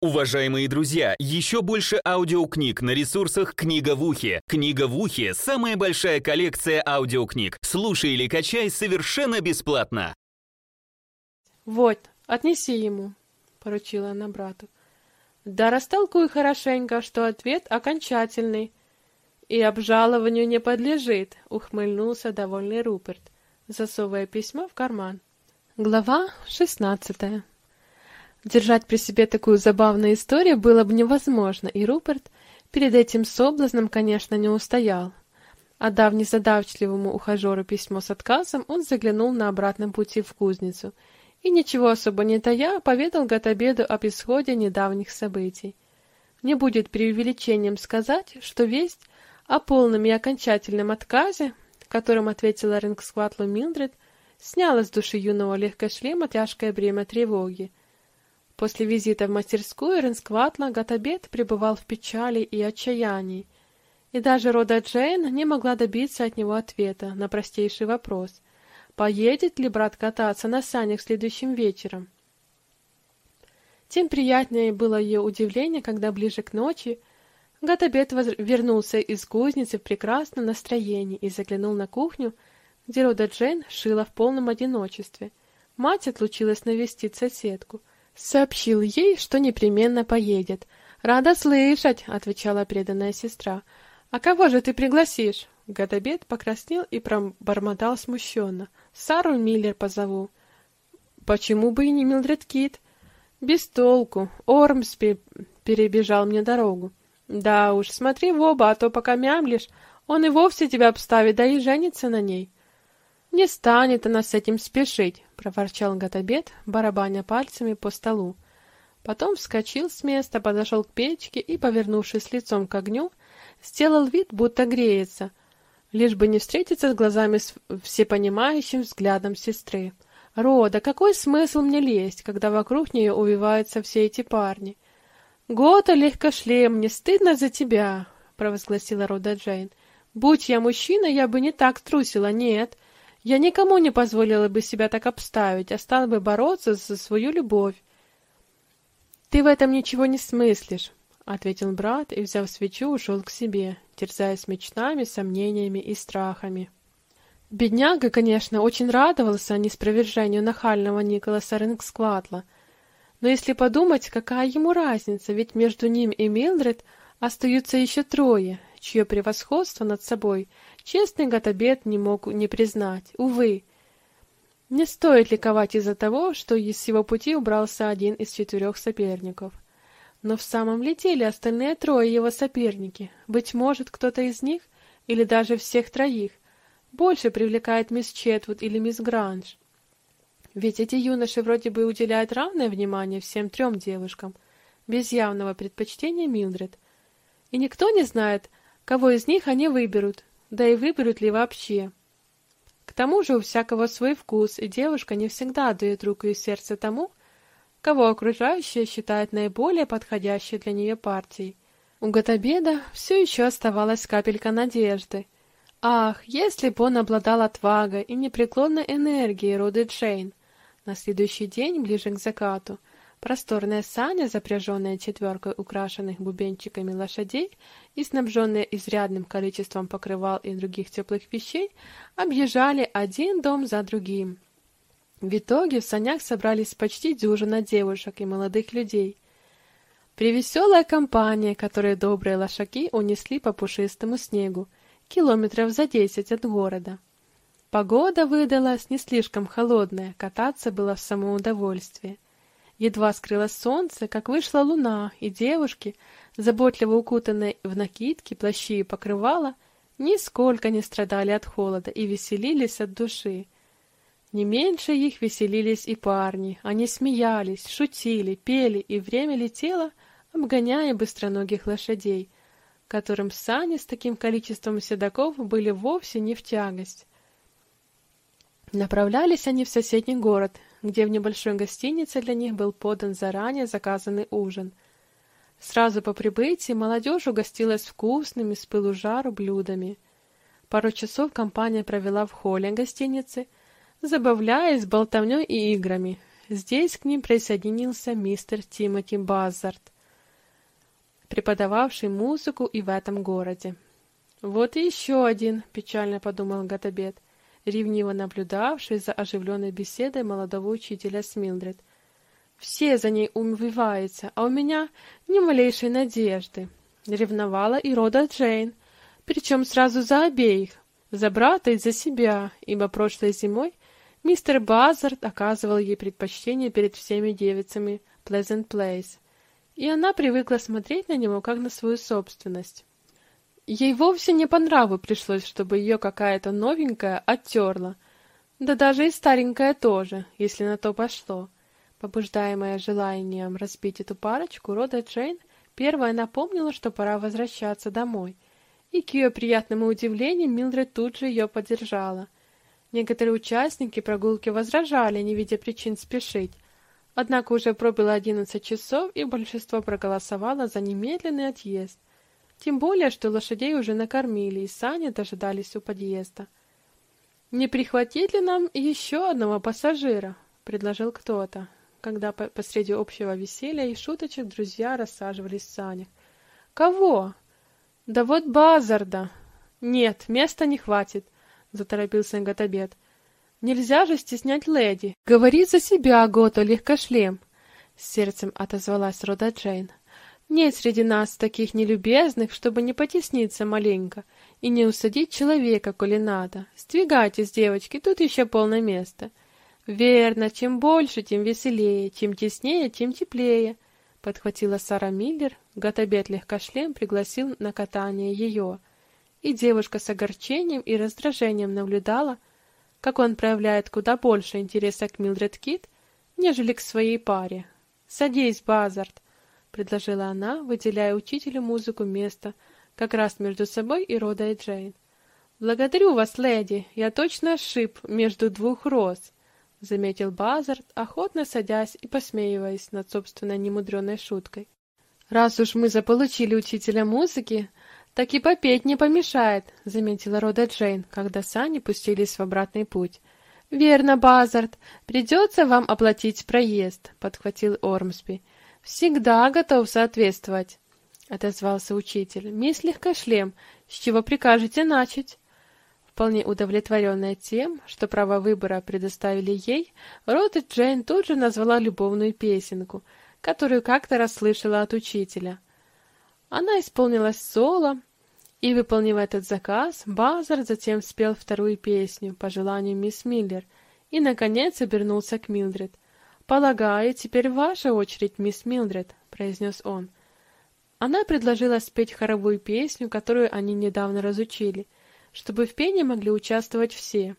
Уважаемые друзья, еще больше аудиокниг на ресурсах «Книга в ухе». «Книга в ухе» — самая большая коллекция аудиокниг. Слушай или качай совершенно бесплатно. «Вот, отнеси ему», — поручила она брату. «Да растолкуй хорошенько, что ответ окончательный и обжалованию не подлежит», — ухмыльнулся довольный Руперт, засовывая письмо в карман. Глава шестнадцатая Держать при себе такую забавную историю было бы невозможно, и Руперт перед этим соблазном, конечно, не устоял. Отдав незадачливому ухажеру письмо с отказом, он заглянул на обратном пути в кузницу и, ничего особо не тая, поведал Гатабеду об исходе недавних событий. Не будет преувеличением сказать, что весть о полном и окончательном отказе, которым ответила Рингскватлу Милдред, сняла с души юного легкошлема тяжкое бремя тревоги. После визита в мастерскую Ренскватла Гатабет пребывал в печали и отчаянии, и даже Рода Джейн не могла добиться от него ответа на простейший вопрос: поедет ли брат кататься на санях следующим вечером. Тем приятнее было ее удивление, когда ближе к ночи Гатабет воз... вернулся из кузницы в прекрасном настроении и заглянул на кухню, где Рода Джейн шила в полном одиночестве. Мать отлучилась навестить соседку — Сообщил ей, что непременно поедет. «Рада слышать», — отвечала преданная сестра. «А кого же ты пригласишь?» Гадобед покраснел и пробормотал смущенно. «Сару Миллер позову». «Почему бы и не Милдред Кит?» «Без толку. Ормсби перебежал мне дорогу». «Да уж, смотри в оба, а то пока мямлишь, он и вовсе тебя обставит, да и женится на ней». «Не станет она с этим спешить», — проворчал Гатабет, барабаня пальцами по столу. Потом вскочил с места, подошел к печке и, повернувшись лицом к огню, сделал вид, будто греется, лишь бы не встретиться с глазами с всепонимающим взглядом сестры. «Рода, какой смысл мне лезть, когда вокруг нее увиваются все эти парни?» «Гота, легкошлем, не стыдно за тебя!» — провозгласила Рода Джейн. «Будь я мужчина, я бы не так трусила, нет!» Я никому не позволила бы себя так обставить, а стала бы бороться за свою любовь. Ты в этом ничего не смыслишь, ответил брат и, взяв свечу, ушел к себе, терзаясь мечтами, сомнениями и страхами. Бедняга, конечно, очень радовался неспровержению нахального Николаса Рингскватла, но если подумать, какая ему разница, ведь между ним и Милдред остаются еще трое, чье превосходство над собой честный Гатабет не мог не признать. Увы, не стоит ликовать из-за того, что из его пути убрался один из четырех соперников. Но в самом ли деле остальные трое его соперники, быть может, кто-то из них, или даже всех троих, больше привлекает мисс Четвуд или мисс Гранж? Ведь эти юноши вроде бы уделяют равное внимание всем трем девушкам, без явного предпочтения Милдред. И никто не знает, кого из них они выберут, да и выберут ли вообще. К тому же у всякого свой вкус, и девушка не всегда дает руку и сердце тому, кого окружающие считают наиболее подходящей для нее партией. У Гатабеда все еще оставалась капелька надежды. Ах, если бы он обладал отвагой и непреклонной энергией рода Джейн! На следующий день, ближе к закату, Просторная сани, запряженная четверкой украшенных бубенчиками лошадей и снабженные изрядным количеством покрывал и других теплых вещей, объезжали один дом за другим. В итоге в санях собрались почти дюжина девушек и молодых людей. Привеселая компания, которой добрые лошаки унесли по пушистому снегу, километров за десять от города. Погода выдалась не слишком холодная, кататься было в самоудовольствие. Едва скрылось солнце, как вышла луна, и девушки, заботливо укутанные в накидки, плащи и покрывала, нисколько не страдали от холода и веселились от души. Не меньше их веселились и парни. Они смеялись, шутили, пели, и время летело, обгоняя быстроногих лошадей, которым сани с таким количеством седаков были вовсе не в тягость. Направлялись они в соседний город, где в небольшой гостинице для них был подан заранее заказанный ужин. Сразу по прибытии молодежь угостилась вкусными с пылу жару блюдами. Пару часов компания провела в холле гостиницы, забавляясь болтовней и играми. здесь к ним присоединился мистер Тимоти Баззард, преподававший музыку и в этом городе. «Вот и еще один», — печально подумал Гатабет, ревниво наблюдавший за оживленной беседой молодого учителя с Милдред. «Все за ней умываются, а у меня ни малейшей надежды». Ревновала и рода Джейн, причем сразу за обеих, за брата и за себя, ибо прошлой зимой мистер Базард оказывал ей предпочтение перед всеми девицами Pleasant Place, и она привыкла смотреть на него как на свою собственность. Ей вовсе не по нраву пришлось, чтобы ее какая-то новенькая оттерла. Да даже и старенькая тоже, если на то пошло. Побуждаемая желанием разбить эту парочку, Рода Джейн первая напомнила, что пора возвращаться домой. И к ее приятному удивлению Милдред тут же ее поддержала. Некоторые участники прогулки возражали, не видя причин спешить. Однако уже пробило одиннадцать часов, и большинство проголосовало за немедленный отъезд. Тем более, что лошадей уже накормили, и сани дожидались у подъезда. «Не прихватить ли нам еще одного пассажира?» — предложил кто-то, когда посреди общего веселья и шуточек друзья рассаживались в санях. «Кого?» «Да вот Базарда!» «Нет, места не хватит», — заторопился Готобед. «Нельзя же стеснять леди. Говори за себя, Гото, легкошлем!» С сердцем отозвалась Рода Джейн. Нет среди нас таких нелюбезных, чтобы не потесниться маленько и не усадить человека, коли надо. Сдвигайтесь, девочки, тут еще полное место. Верно, чем больше, тем веселее, чем теснее, тем теплее, подхватила Сара Миллер, Готобед легкошлем пригласил на катание ее. И девушка с огорчением и раздражением наблюдала, как он проявляет куда больше интереса к Милдред Кит, нежели к своей паре. Садись, Базард, — предложила она, выделяя учителю музыку место, как раз между собой и Рода и Джейн. «Благодарю вас, леди, я точно ошиб между двух роз», — заметил Базард, охотно садясь и посмеиваясь над собственной немудреной шуткой. «Раз уж мы заполучили учителя музыки, так и попеть не помешает», — заметила Рода Джейн, когда сани пустились в обратный путь. «Верно, Базард, придется вам оплатить проезд», — подхватил Ормсби. Всегда готов соответствовать, отозвался учитель. Мисс Легкошлем, с чего прикажете начать? Вполне удовлетворенная тем, что право выбора предоставили ей, Рота Джейн тут же назвала любовную песенку, которую как-то расслышала от учителя. Она исполнила соло, и, выполнив этот заказ, Базар затем спел вторую песню по желанию мисс Миллер и, наконец, обернулся к Милдред — «Полагаю, теперь ваша очередь, мисс Милдред», — произнес он. Она предложила спеть хоровую песню, которую они недавно разучили, чтобы в пении могли участвовать все.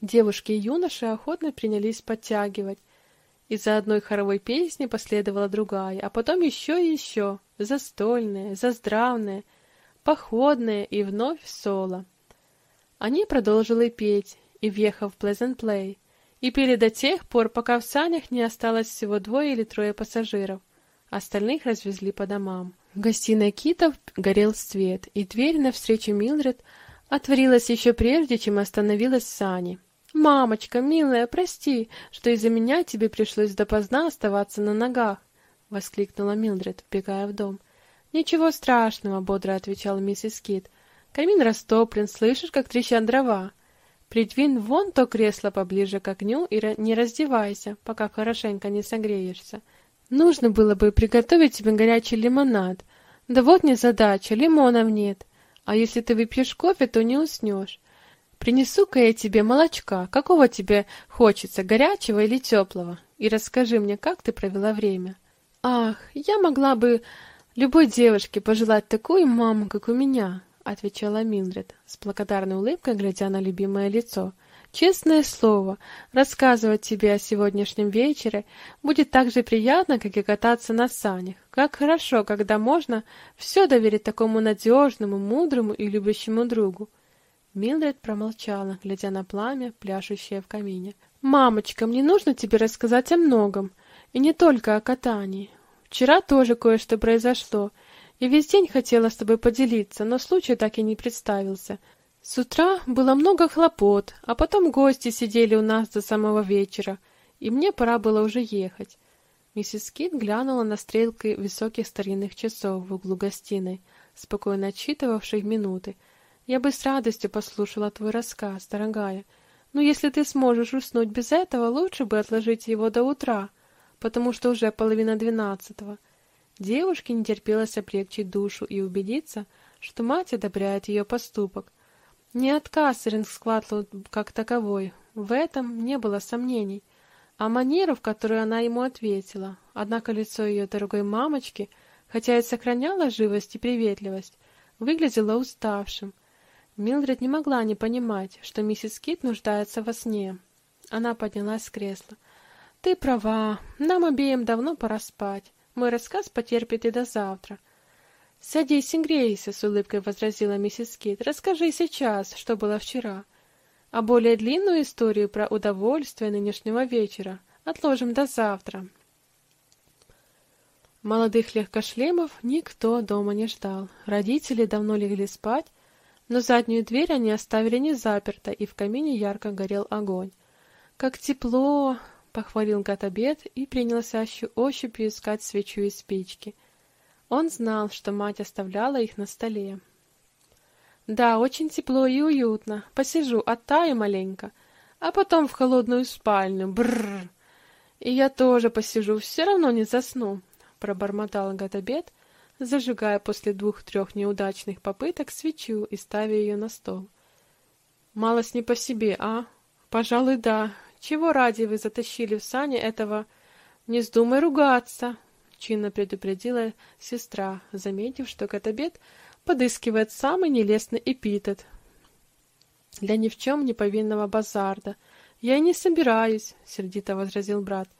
Девушки и юноши охотно принялись подтягивать. Из-за одной хоровой песни последовала другая, а потом еще и еще, застольная, заздравная, походная и вновь соло. Они продолжили петь, и, въехав в Pleasant Play, и пили до тех пор, пока в санях не осталось всего двое или трое пассажиров. Остальных развезли по домам. В гостиной Китов горел свет, и дверь навстречу Милдред отворилась еще прежде, чем остановилась Сани. «Мамочка, милая, прости, что из-за меня тебе пришлось допоздна оставаться на ногах!» — воскликнула Милдред, вбегая в дом. «Ничего страшного», — бодро отвечала миссис Кит. «Камин растоплен, слышишь, как трещат дрова?» Придвинь вон то кресло поближе к огню и не раздевайся, пока хорошенько не согреешься. Нужно было бы приготовить тебе горячий лимонад. Да вот незадача, лимонов нет. А если ты выпьешь кофе, то не уснешь. Принесу-ка я тебе молочка. Какого тебе хочется, горячего или теплого? И расскажи мне, как ты провела время. Ах, я могла бы любой девушке пожелать такую маму, как у меня, — отвечала Милдред, с благодарной улыбкой глядя на любимое лицо. «Честное слово, рассказывать тебе о сегодняшнем вечере будет так же приятно, как и кататься на санях. Как хорошо, когда можно все доверить такому надежному, мудрому и любящему другу». Милдред промолчала, глядя на пламя, пляшущее в камине. «Мамочка, мне нужно тебе рассказать о многом, и не только о катании. Вчера тоже кое-что произошло, — я весь день хотела с тобой поделиться, но случай так и не представился. С утра было много хлопот, а потом гости сидели у нас до самого вечера, и мне пора было уже ехать. Миссис Кит глянула на стрелки высоких старинных часов в углу гостиной, спокойно отсчитывавших минуты. «Я бы с радостью послушала твой рассказ, дорогая, но если ты сможешь уснуть без этого, лучше бы отложить его до утра, потому что уже половина двенадцатого». Девушке не терпелось облегчить душу и убедиться, что мать одобряет ее поступок. Не отказ Рингскватлу как таковой, в этом не было сомнений — а манеру, в которой она ему ответила. Однако лицо ее дорогой мамочки, хотя и сохраняло живость и приветливость, выглядело уставшим. Милдред не могла не понимать, что миссис Кит нуждается во сне. Она поднялась с кресла. «Ты права, нам обеим давно пора спать. Мой рассказ потерпит и до завтра». «Садись и грейся», — с улыбкой возразила миссис Кит. «Расскажи сейчас, что было вчера» а более длинную историю про удовольствие нынешнего вечера отложим до завтра. Молодых легкошлемов никто дома не ждал. Родители давно легли спать, но заднюю дверь они оставили не заперто, и в камине ярко горел огонь. «Как тепло!» — похвалил Гатабет и принялся ощупью искать свечу и спички. Он знал, что мать оставляла их на столе. Да, очень тепло и уютно. Посижу, оттаю маленько, а потом в холодную спальню. Бррр. И я тоже посижу, все равно не засну, пробормотал Гатабет, зажигая после двух-трех неудачных попыток свечу и ставя ее на стол. Малость не по себе, а? Пожалуй, да. Чего ради вы затащили в сани этого? Не вздумай ругаться, чинно предупредила сестра, заметив, что Гатабет подыскивает самый нелестный эпитет для ни в чем не повинного базарда. Я и не собираюсь, сердито возразил брат.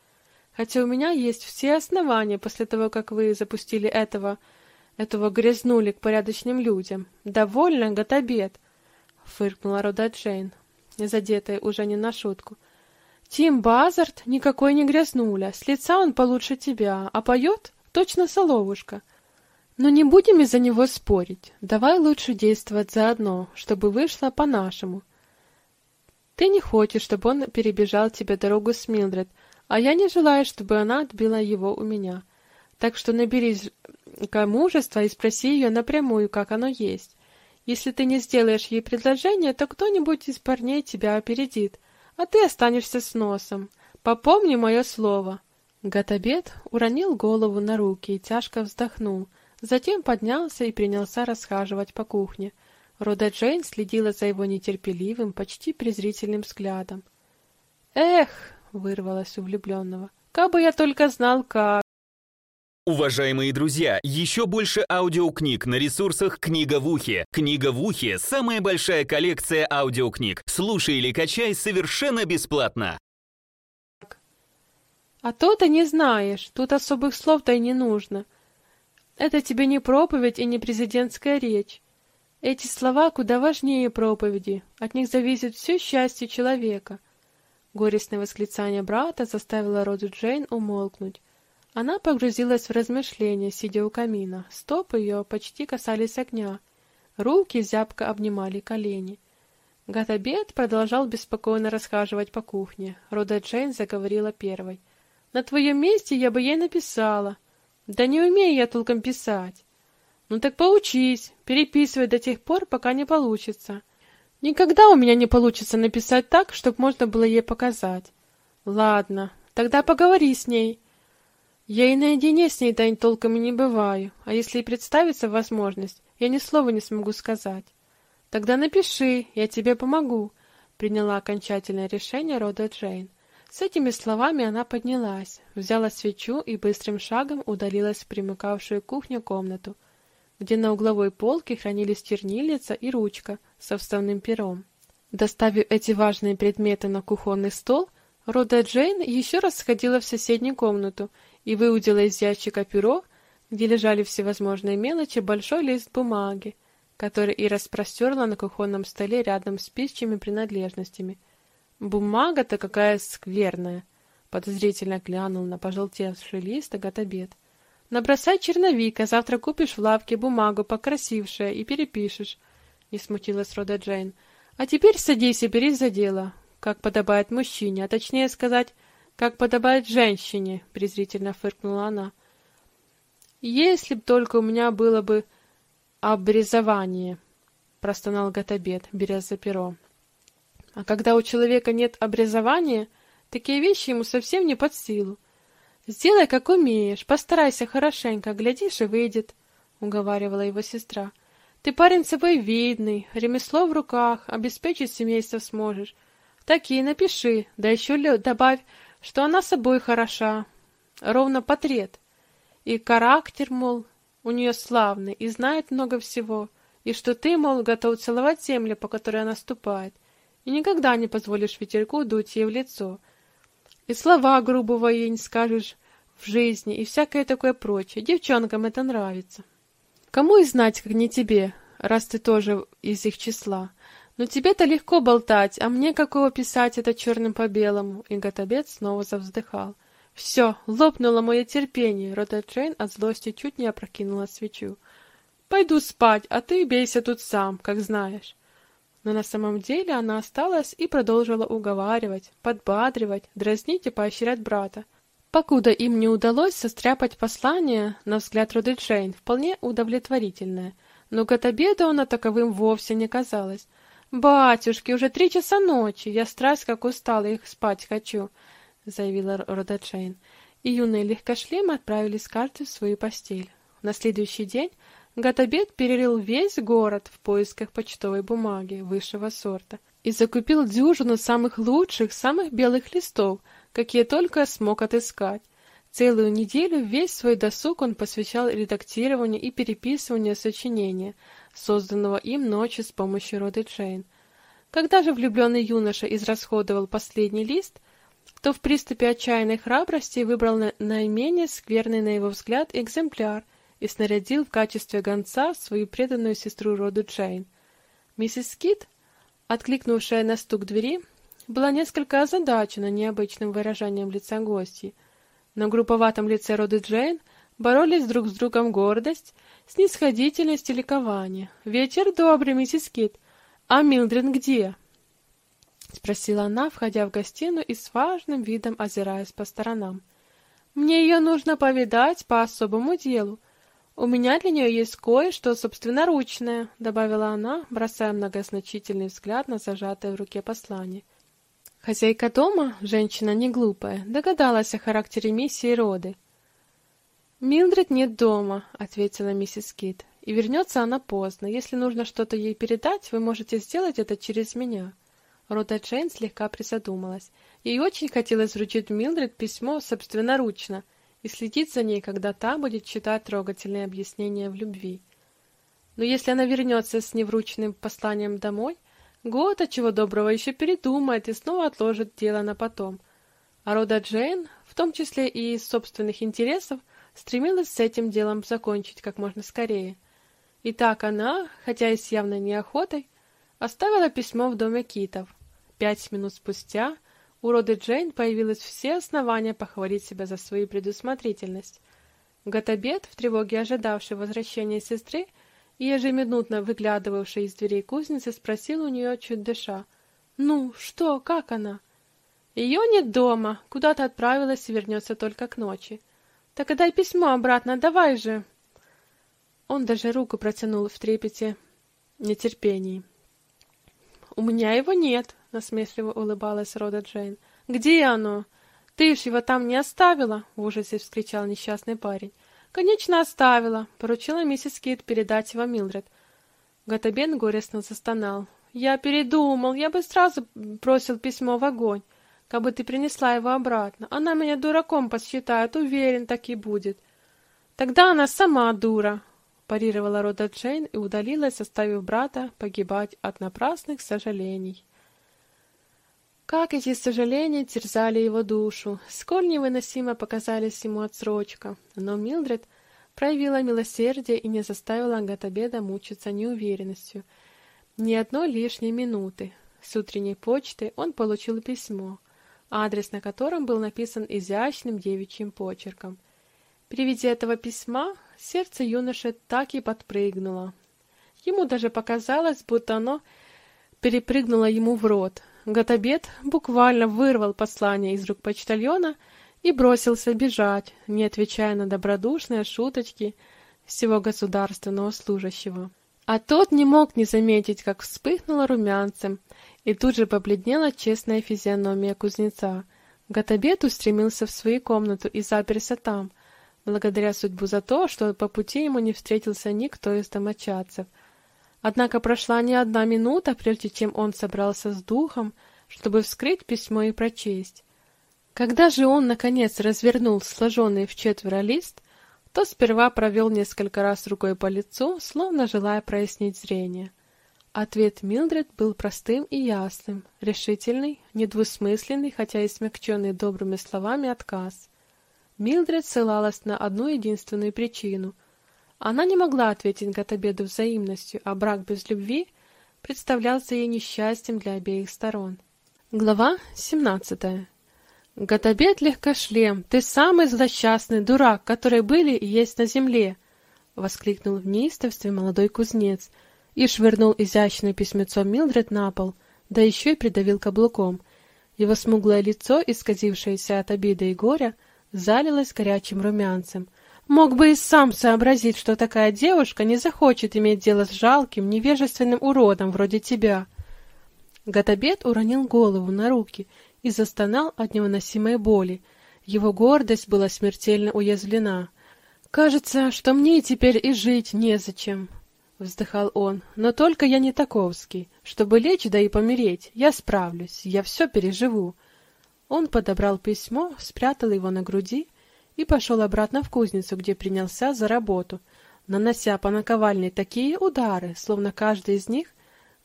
Хотя у меня есть все основания после того, как вы запустили этого этого грязнули к порядочным людям. Довольно, Готобед, фыркнула Рода Джейн, задетая уже не на шутку. Тим Базард никакой не грязнуля, с лица он получше тебя, а поет точно соловушка. Но не будем из-за него спорить. Давай лучше действовать заодно, чтобы вышло по-нашему. Ты не хочешь, чтобы он перебежал тебе дорогу с Милдред, а я не желаю, чтобы она отбила его у меня. Так что наберись мужества и спроси ее напрямую, как оно есть. Если ты не сделаешь ей предложение, то кто-нибудь из парней тебя опередит, а ты останешься с носом. Попомни мое слово. Гатабет уронил голову на руки и тяжко вздохнул. Затем поднялся и принялся расхаживать по кухне. Рода Джейн следила за его нетерпеливым, почти презрительным взглядом. «Эх!» — вырвалось у влюбленного. «Как бы я только знал, как!» Уважаемые друзья, еще больше аудиокниг на ресурсах «Книга в ухе». «Книга в ухе» — самая большая коллекция аудиокниг. Слушай или качай совершенно бесплатно. «А то ты не знаешь, тут особых слов-то и не нужно. Это тебе не проповедь и не президентская речь. Эти слова куда важнее проповеди, от них зависит все счастье человека. Горестное восклицание брата заставило Роду Джейн умолкнуть. Она погрузилась в размышления, сидя у камина. Стопы ее почти касались огня. Руки зябко обнимали колени. Гатабет продолжал беспокойно расхаживать по кухне. Рода Джейн заговорила первой. «На твоем месте я бы ей написала. Да не умею я толком писать. Ну так поучись, переписывай до тех пор, пока не получится. Никогда у меня не получится написать так, чтобы можно было ей показать. Ладно, тогда поговори с ней. Я и наедине с ней Тань толком и не бываю, а если и представится возможность, я ни слова не смогу сказать. Тогда напиши, я тебе помогу, приняла окончательное решение Рода Джейн. С этими словами она поднялась, взяла свечу и быстрым шагом удалилась в примыкавшую к кухне комнату, где на угловой полке хранились чернильница и ручка со вставным пером. Доставив эти важные предметы на кухонный стол, Рода Джейн еще раз сходила в соседнюю комнату и выудила из ящика перо, где лежали всевозможные мелочи, большой лист бумаги, который и распростерла на кухонном столе рядом с пищими принадлежностями — Бумага-то какая скверная, подозрительно глянул на пожелтевший лист Агатабет. Набросай черновик, а завтра купишь в лавке бумагу покрасившая и перепишешь. Не смутилась Рода Джейн. А теперь садись и берись за дело, как подобает мужчине, а точнее сказать, как подобает женщине, презрительно фыркнула она. Если б только у меня было бы обрезование, простонал Гатабет, беря за перо. А когда у человека нет образования, такие вещи ему совсем не под силу. Сделай, как умеешь, постарайся хорошенько, глядишь и выйдет, уговаривала его сестра. Ты парень собой видный, ремесло в руках, обеспечить семейство сможешь. Так и напиши, да еще добавь, что она собой хороша, ровно портрет. И характер, мол, у нее славный, и знает много всего, и что ты, мол, готов целовать землю, по которой она ступает, и никогда не позволишь ветерку дуть ей в лицо. И слова грубого ей не скажешь в жизни, и всякое такое прочее. Девчонкам это нравится. Кому и знать, как не тебе, раз ты тоже из их числа. Но тебе-то легко болтать, а мне какого писать это черным по белому? И снова завздыхал. Все, лопнуло мое терпение. Рота Джейн от злости чуть не опрокинула свечу. Пойду спать, а ты бейся тут сам, как знаешь но на самом деле она осталась и продолжила уговаривать, подбадривать, дразнить и поощрять брата. Покуда им не удалось состряпать послание, на взгляд Роды Джейн, вполне удовлетворительное, но к обеду она таковым вовсе не казалось. «Батюшки, уже три часа ночи, я страсть как устала, их спать хочу», — заявила Рода Джейн. И юные легкошлемы отправились каждый в свою постель. На следующий день Гатабет перерыл весь город в поисках почтовой бумаги высшего сорта и закупил дюжину самых лучших, самых белых листов, какие только смог отыскать. Целую неделю весь свой досуг он посвящал редактированию и переписыванию сочинения, созданного им ночью с помощью Роды Джейн. Когда же влюбленный юноша израсходовал последний лист, то в приступе отчаянной храбрости выбрал наименее скверный на его взгляд экземпляр и снарядил в качестве гонца свою преданную сестру роду Джейн. Миссис Кит, откликнувшая на стук двери, была несколько озадачена необычным выражением лица гостьи. На групповатом лице роды Джейн боролись друг с другом гордость, снисходительность и ликование. «Вечер добрый, миссис Кит. А Милдред где?» — спросила она, входя в гостиную и с важным видом озираясь по сторонам. «Мне ее нужно повидать по особому делу. У меня для нее есть кое-что собственноручное, добавила она, бросая многозначительный взгляд на зажатое в руке послание. Хозяйка дома, женщина не глупая, догадалась о характере миссии роды. Милдред нет дома, ответила миссис Кит. И вернется она поздно. Если нужно что-то ей передать, вы можете сделать это через меня. Рода Джейн слегка призадумалась. Ей очень хотелось вручить Милдред письмо собственноручно, и следить за ней, когда та будет читать трогательные объяснения в любви. Но если она вернется с неврученным посланием домой, год от чего доброго еще передумает и снова отложит дело на потом. А Рода Джейн, в том числе и из собственных интересов, стремилась с этим делом закончить как можно скорее. И так она, хотя и с явной неохотой, оставила письмо в доме Китов. Пять минут спустя у Роды Джейн появилось все основания похвалить себя за свою предусмотрительность. Готабет, в тревоге ожидавший возвращения сестры и ежеминутно выглядывавший из дверей кузницы, спросил у нее, чуть дыша. «Ну, что, как она?» «Ее нет дома, куда-то отправилась и вернется только к ночи». «Так отдай письмо обратно, давай же!» Он даже руку протянул в трепете нетерпении. «У меня его нет», насмешливо улыбалась Рода Джейн. Где оно? Ты ж его там не оставила, в ужасе вскричал несчастный парень. Конечно, оставила, поручила миссис Кит передать его Милдред. Гатабен горестно застонал. Я передумал, я бы сразу бросил письмо в огонь, как бы ты принесла его обратно. Она меня дураком посчитает, уверен, так и будет. Тогда она сама дура, парировала Рода Джейн и удалилась, оставив брата погибать от напрасных сожалений. Как эти сожаления терзали его душу, сколь невыносимо показались ему отсрочка. Но Милдред проявила милосердие и не заставила Агатабеда мучиться неуверенностью. Ни одной лишней минуты. С утренней почты он получил письмо, адрес на котором был написан изящным девичьим почерком. При виде этого письма сердце юноши так и подпрыгнуло. Ему даже показалось, будто оно перепрыгнуло ему в рот — Готобед буквально вырвал послание из рук почтальона и бросился бежать, не отвечая на добродушные шуточки всего государственного служащего. А тот не мог не заметить, как вспыхнуло румянцем, и тут же побледнела честная физиономия кузнеца. Готобед устремился в свою комнату и заперся там, благодаря судьбу за то, что по пути ему не встретился никто из домочадцев — Однако прошла не одна минута, прежде чем он собрался с духом, чтобы вскрыть письмо и прочесть. Когда же он, наконец, развернул сложенный в четверо лист, то сперва провел несколько раз рукой по лицу, словно желая прояснить зрение. Ответ Милдред был простым и ясным, решительный, недвусмысленный, хотя и смягченный добрыми словами отказ. Милдред ссылалась на одну единственную причину — она не могла ответить Гатабеду взаимностью, а брак без любви представлялся ей несчастьем для обеих сторон. Глава 17. Гатабед легкошлем, ты самый злосчастный дурак, который были и есть на земле, воскликнул в неистовстве молодой кузнец и швырнул изящное письмецо Милдред на пол, да еще и придавил каблуком. Его смуглое лицо, исказившееся от обиды и горя, залилось горячим румянцем. Мог бы и сам сообразить, что такая девушка не захочет иметь дело с жалким, невежественным уродом вроде тебя. Гатабет уронил голову на руки и застонал от невыносимой боли. Его гордость была смертельно уязвлена. Кажется, что мне теперь и жить незачем, вздыхал он. Но только я не таковский, чтобы лечь да и помереть. Я справлюсь, я все переживу. Он подобрал письмо, спрятал его на груди и пошел обратно в кузницу, где принялся за работу, нанося по наковальне такие удары, словно каждый из них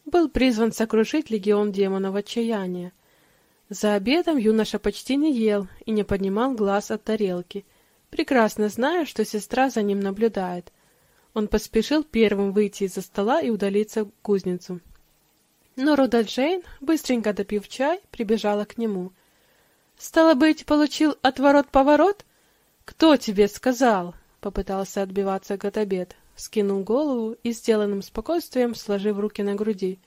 был призван сокрушить легион демонов отчаяния. За обедом юноша почти не ел и не поднимал глаз от тарелки, прекрасно зная, что сестра за ним наблюдает. Он поспешил первым выйти из-за стола и удалиться в кузницу. Но Рода Джейн, быстренько допив чай, прибежала к нему. «Стало быть, получил отворот-поворот?» «Кто тебе сказал?» — попытался отбиваться Готобед, скинул голову и сделанным спокойствием сложив руки на груди.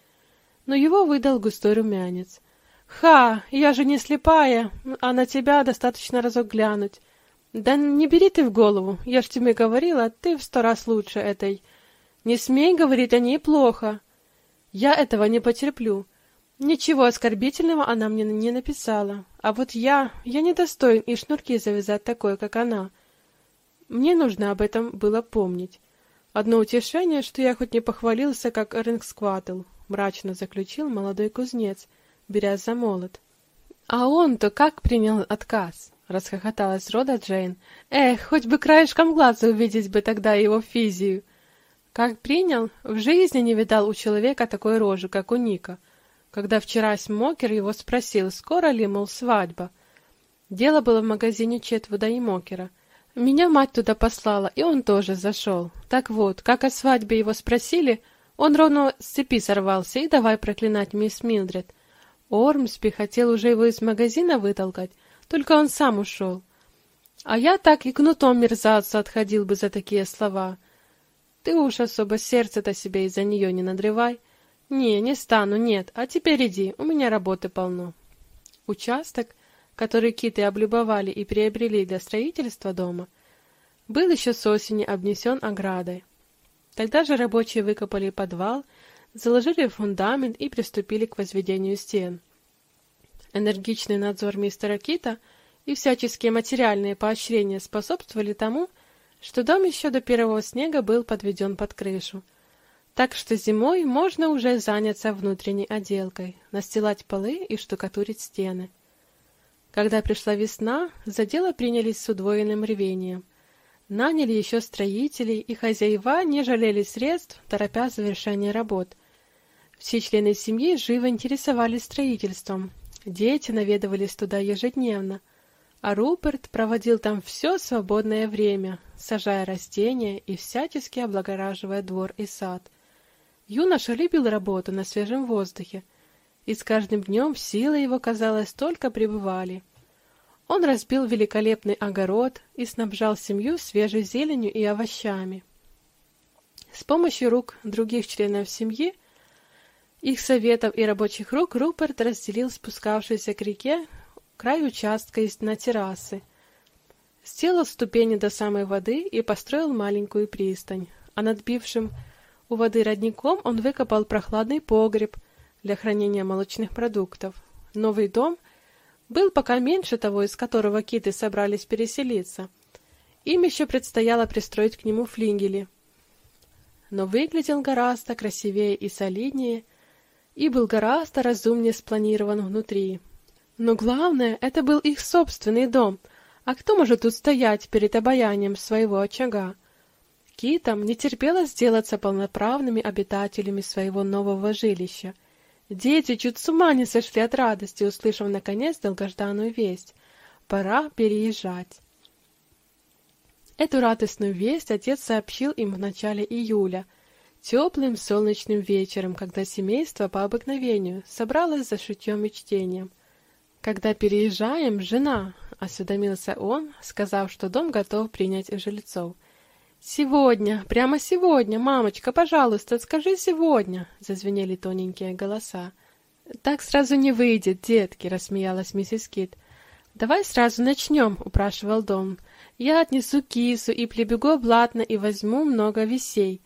Но его выдал густой румянец. «Ха! Я же не слепая, а на тебя достаточно разок глянуть. Да не бери ты в голову, я ж тебе говорила, ты в сто раз лучше этой. Не смей говорить о ней плохо. Я этого не потерплю. Ничего оскорбительного она мне не написала. А вот я, я не достоин и шнурки завязать такой, как она. Мне нужно об этом было помнить. Одно утешение, что я хоть не похвалился, как Рингскватл, мрачно заключил молодой кузнец, беря за молот. А он-то как принял отказ? Расхохоталась Рода Джейн. Эх, хоть бы краешком глаза увидеть бы тогда его физию. Как принял? В жизни не видал у человека такой рожи, как у Ника. Когда вчера Мокер его спросил, скоро ли, мол, свадьба. Дело было в магазине Четвуда и Мокера. Меня мать туда послала, и он тоже зашел. Так вот, как о свадьбе его спросили, он ровно с цепи сорвался и давай проклинать мисс Милдред. Ормсби хотел уже его из магазина вытолкать, только он сам ушел. А я так и кнутом мерзаться отходил бы за такие слова. Ты уж особо сердце-то себе из-за нее не надрывай. Не, не стану, нет. А теперь иди, у меня работы полно. Участок, который киты облюбовали и приобрели для строительства дома, был еще с осени обнесен оградой. Тогда же рабочие выкопали подвал, заложили фундамент и приступили к возведению стен. Энергичный надзор мистера Кита и всяческие материальные поощрения способствовали тому, что дом еще до первого снега был подведен под крышу. Так что зимой можно уже заняться внутренней отделкой, настилать полы и штукатурить стены. Когда пришла весна, за дело принялись с удвоенным рвением. Наняли еще строителей, и хозяева не жалели средств, торопя завершение работ. Все члены семьи живо интересовались строительством. Дети наведывались туда ежедневно, а Руперт проводил там все свободное время, сажая растения и всячески облагораживая двор и сад. Юноша любил работу на свежем воздухе, и с каждым днем силы его, казалось, только пребывали. Он разбил великолепный огород и снабжал семью свежей зеленью и овощами. С помощью рук других членов семьи Их советов и рабочих рук Руперт разделил спускавшийся к реке край участка на террасы. Сделал ступени до самой воды и построил маленькую пристань, а над бившим у воды родником он выкопал прохладный погреб для хранения молочных продуктов. Новый дом был пока меньше того, из которого киты собрались переселиться. Им еще предстояло пристроить к нему флигели. Но выглядел гораздо красивее и солиднее, и был гораздо разумнее спланирован внутри. Но главное, это был их собственный дом, а кто может устоять перед обаянием своего очага? Китам не терпелось сделаться полноправными обитателями своего нового жилища. Дети чуть с ума не сошли от радости, услышав наконец долгожданную весть. Пора переезжать. Эту радостную весть отец сообщил им в начале июля, теплым солнечным вечером, когда семейство по обыкновению собралось за шитьем и чтением. «Когда переезжаем, жена», — осведомился он, сказав, что дом готов принять жильцов. «Сегодня, прямо сегодня, мамочка, пожалуйста, скажи сегодня!» — зазвенели тоненькие голоса. «Так сразу не выйдет, детки!» — рассмеялась миссис Кит. «Давай сразу начнем!» — упрашивал Дом. «Я отнесу кису и прибегу обратно и возьму много вещей».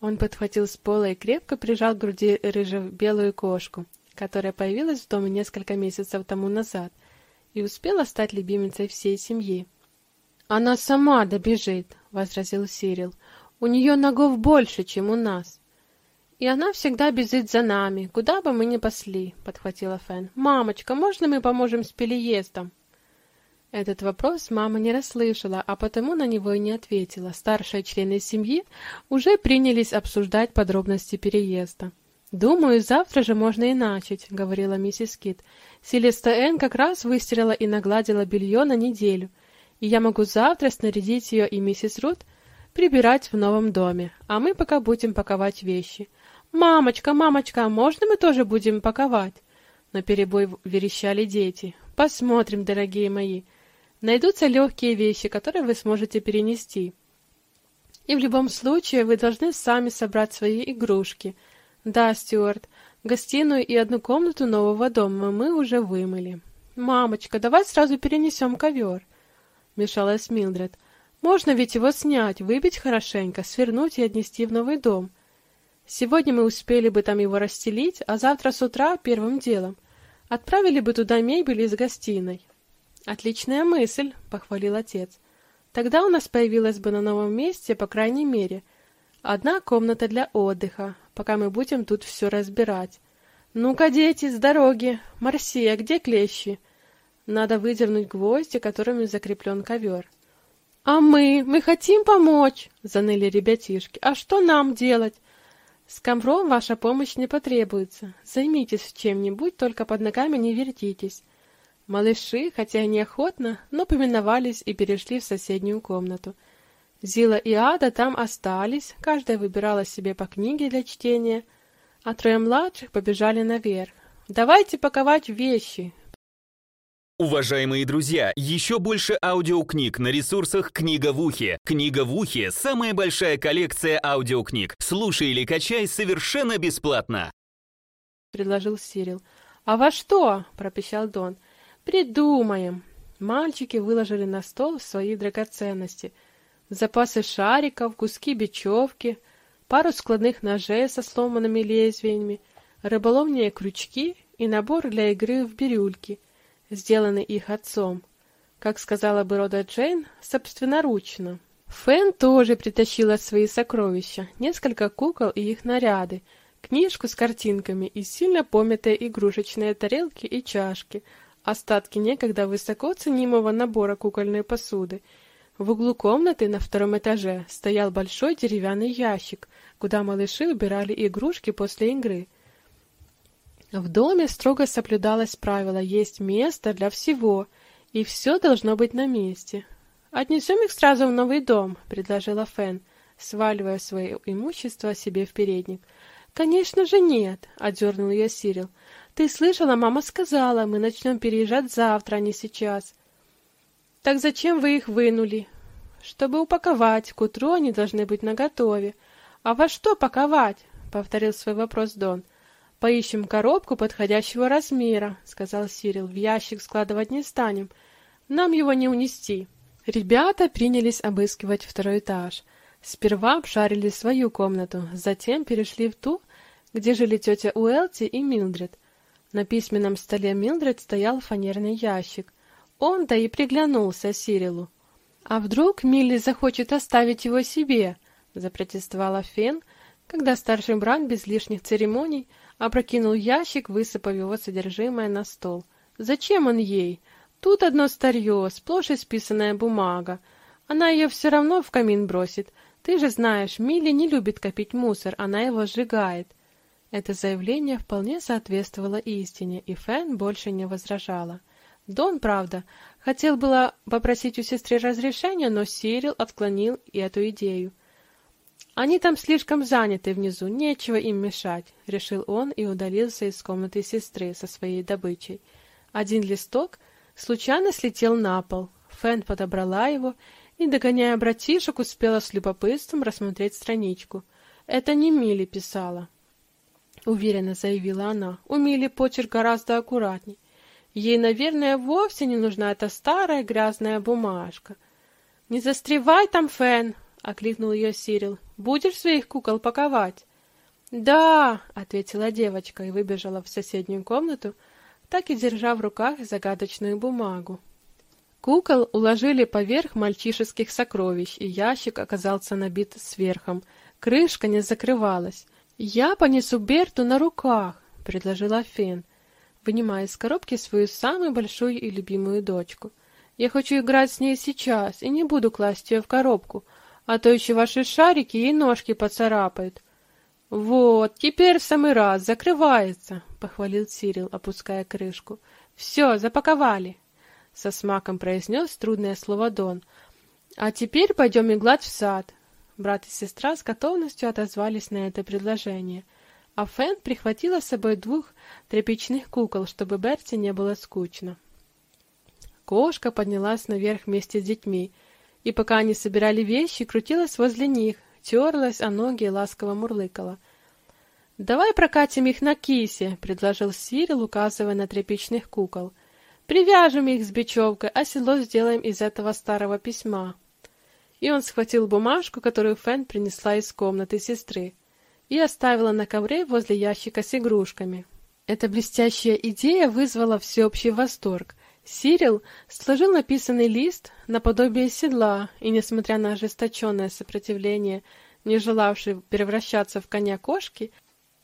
Он подхватил с пола и крепко прижал к груди рыжо-белую кошку, которая появилась в доме несколько месяцев тому назад и успела стать любимицей всей семьи. Она сама добежит, возразил Сирил. У нее ногов больше, чем у нас. И она всегда бежит за нами, куда бы мы ни пошли, подхватила Фен. Мамочка, можно мы поможем с переездом? Этот вопрос мама не расслышала, а потому на него и не ответила. Старшие члены семьи уже принялись обсуждать подробности переезда. «Думаю, завтра же можно и начать», — говорила миссис Кит. «Селеста Энн как раз выстирала и нагладила белье на неделю и я могу завтра снарядить ее и миссис Рут прибирать в новом доме, а мы пока будем паковать вещи. Мамочка, мамочка, можно мы тоже будем паковать? На перебой верещали дети. Посмотрим, дорогие мои. Найдутся легкие вещи, которые вы сможете перенести. И в любом случае вы должны сами собрать свои игрушки. Да, Стюарт, гостиную и одну комнату нового дома мы уже вымыли. Мамочка, давай сразу перенесем ковер вмешалась Милдред. Можно ведь его снять, выбить хорошенько, свернуть и отнести в новый дом. Сегодня мы успели бы там его расстелить, а завтра с утра первым делом отправили бы туда мебель из гостиной. Отличная мысль, похвалил отец. Тогда у нас появилась бы на новом месте, по крайней мере, одна комната для отдыха, пока мы будем тут все разбирать. Ну-ка, дети, с дороги. Марсия, где клещи? Надо выдернуть гвозди, которыми закреплен ковер. «А мы? Мы хотим помочь!» — заныли ребятишки. «А что нам делать?» «С ковром ваша помощь не потребуется. Займитесь чем-нибудь, только под ногами не вертитесь». Малыши, хотя и неохотно, но поминовались и перешли в соседнюю комнату. Зила и Ада там остались, каждая выбирала себе по книге для чтения, а трое младших побежали наверх. «Давайте паковать вещи!» Уважаемые друзья, еще больше аудиокниг на ресурсах «Книга в ухе». «Книга в ухе» — самая большая коллекция аудиокниг. Слушай или качай совершенно бесплатно. Предложил Сирил. «А во что?» — пропищал Дон. «Придумаем». Мальчики выложили на стол свои драгоценности. Запасы шариков, куски бечевки, пару складных ножей со сломанными лезвиями, рыболовные крючки и набор для игры в бирюльки — сделанный их отцом, как сказала бы Рода Джейн, собственноручно. Фэн тоже притащила свои сокровища, несколько кукол и их наряды, книжку с картинками и сильно помятые игрушечные тарелки и чашки, остатки некогда высоко ценимого набора кукольной посуды. В углу комнаты на втором этаже стоял большой деревянный ящик, куда малыши убирали игрушки после игры. В доме строго соблюдалось правило есть место для всего, и все должно быть на месте. Отнесем их сразу в новый дом, предложила Фен, сваливая свое имущество себе в передник. Конечно же нет, одернул ее Сирил. Ты слышала, мама сказала, мы начнем переезжать завтра, а не сейчас. Так зачем вы их вынули? Чтобы упаковать, к утру они должны быть наготове. А во что паковать? повторил свой вопрос Дон. Поищем коробку подходящего размера, сказал Сирил. В ящик складывать не станем. Нам его не унести. Ребята принялись обыскивать второй этаж. Сперва обшарили свою комнату, затем перешли в ту, где жили тетя Уэлти и Милдред. На письменном столе Милдред стоял фанерный ящик. Он-то и приглянулся Сирилу. А вдруг Милли захочет оставить его себе? запротестовала Фен, когда старший брат без лишних церемоний опрокинул ящик, высыпав его содержимое на стол. Зачем он ей? Тут одно старье, сплошь исписанная бумага. Она ее все равно в камин бросит. Ты же знаешь, Милли не любит копить мусор, она его сжигает. Это заявление вполне соответствовало истине, и Фэн больше не возражала. Дон, правда, хотел было попросить у сестры разрешения, но Сирил отклонил и эту идею. Они там слишком заняты внизу, нечего им мешать, решил он и удалился из комнаты сестры со своей добычей. Один листок случайно слетел на пол. Фэн подобрала его и, догоняя братишек, успела с любопытством рассмотреть страничку. Это не Милли писала, уверенно заявила она. У Милли почерк гораздо аккуратней. Ей, наверное, вовсе не нужна эта старая грязная бумажка. Не застревай там, Фэн, окликнул ее Сирил. Будешь своих кукол паковать? Да, ответила девочка и выбежала в соседнюю комнату, так и держа в руках загадочную бумагу. Кукол уложили поверх мальчишеских сокровищ, и ящик оказался набит сверхом. Крышка не закрывалась. Я понесу Берту на руках, предложила Фен, вынимая из коробки свою самую большую и любимую дочку. Я хочу играть с ней сейчас и не буду класть ее в коробку, а то еще ваши шарики ей ножки поцарапают. Вот, теперь в самый раз закрывается, похвалил Сирил, опуская крышку. Все, запаковали, со смаком произнес трудное слово Дон. А теперь пойдем иглать в сад. Брат и сестра с готовностью отозвались на это предложение. А Фэн прихватила с собой двух тряпичных кукол, чтобы Берти не было скучно. Кошка поднялась наверх вместе с детьми и пока они собирали вещи, крутилась возле них, терлась о ноги и ласково мурлыкала. «Давай прокатим их на кисе», — предложил Сирил, указывая на тряпичных кукол. «Привяжем их с бечевкой, а седло сделаем из этого старого письма». И он схватил бумажку, которую Фэн принесла из комнаты сестры, и оставила на ковре возле ящика с игрушками. Эта блестящая идея вызвала всеобщий восторг — Сирил сложил написанный лист наподобие седла, и, несмотря на ожесточенное сопротивление, не желавшей превращаться в коня кошки,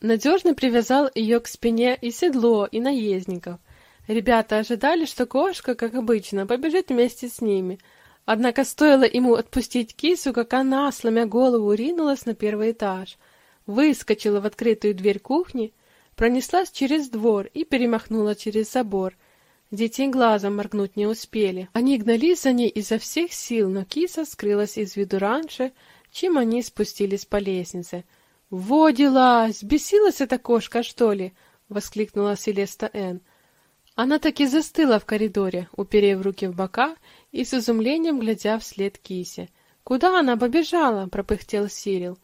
надежно привязал ее к спине и седло, и наездников. Ребята ожидали, что кошка, как обычно, побежит вместе с ними. Однако стоило ему отпустить кису, как она, сломя голову, ринулась на первый этаж, выскочила в открытую дверь кухни, пронеслась через двор и перемахнула через забор, Дети глазом моргнуть не успели. Они гнались за ней изо всех сил, но киса скрылась из виду раньше, чем они спустились по лестнице. «Во дела! Сбесилась эта кошка, что ли?» — воскликнула Селеста Н. Она так и застыла в коридоре, уперев руки в бока и с изумлением глядя вслед кисе. «Куда она побежала?» — пропыхтел Сирил.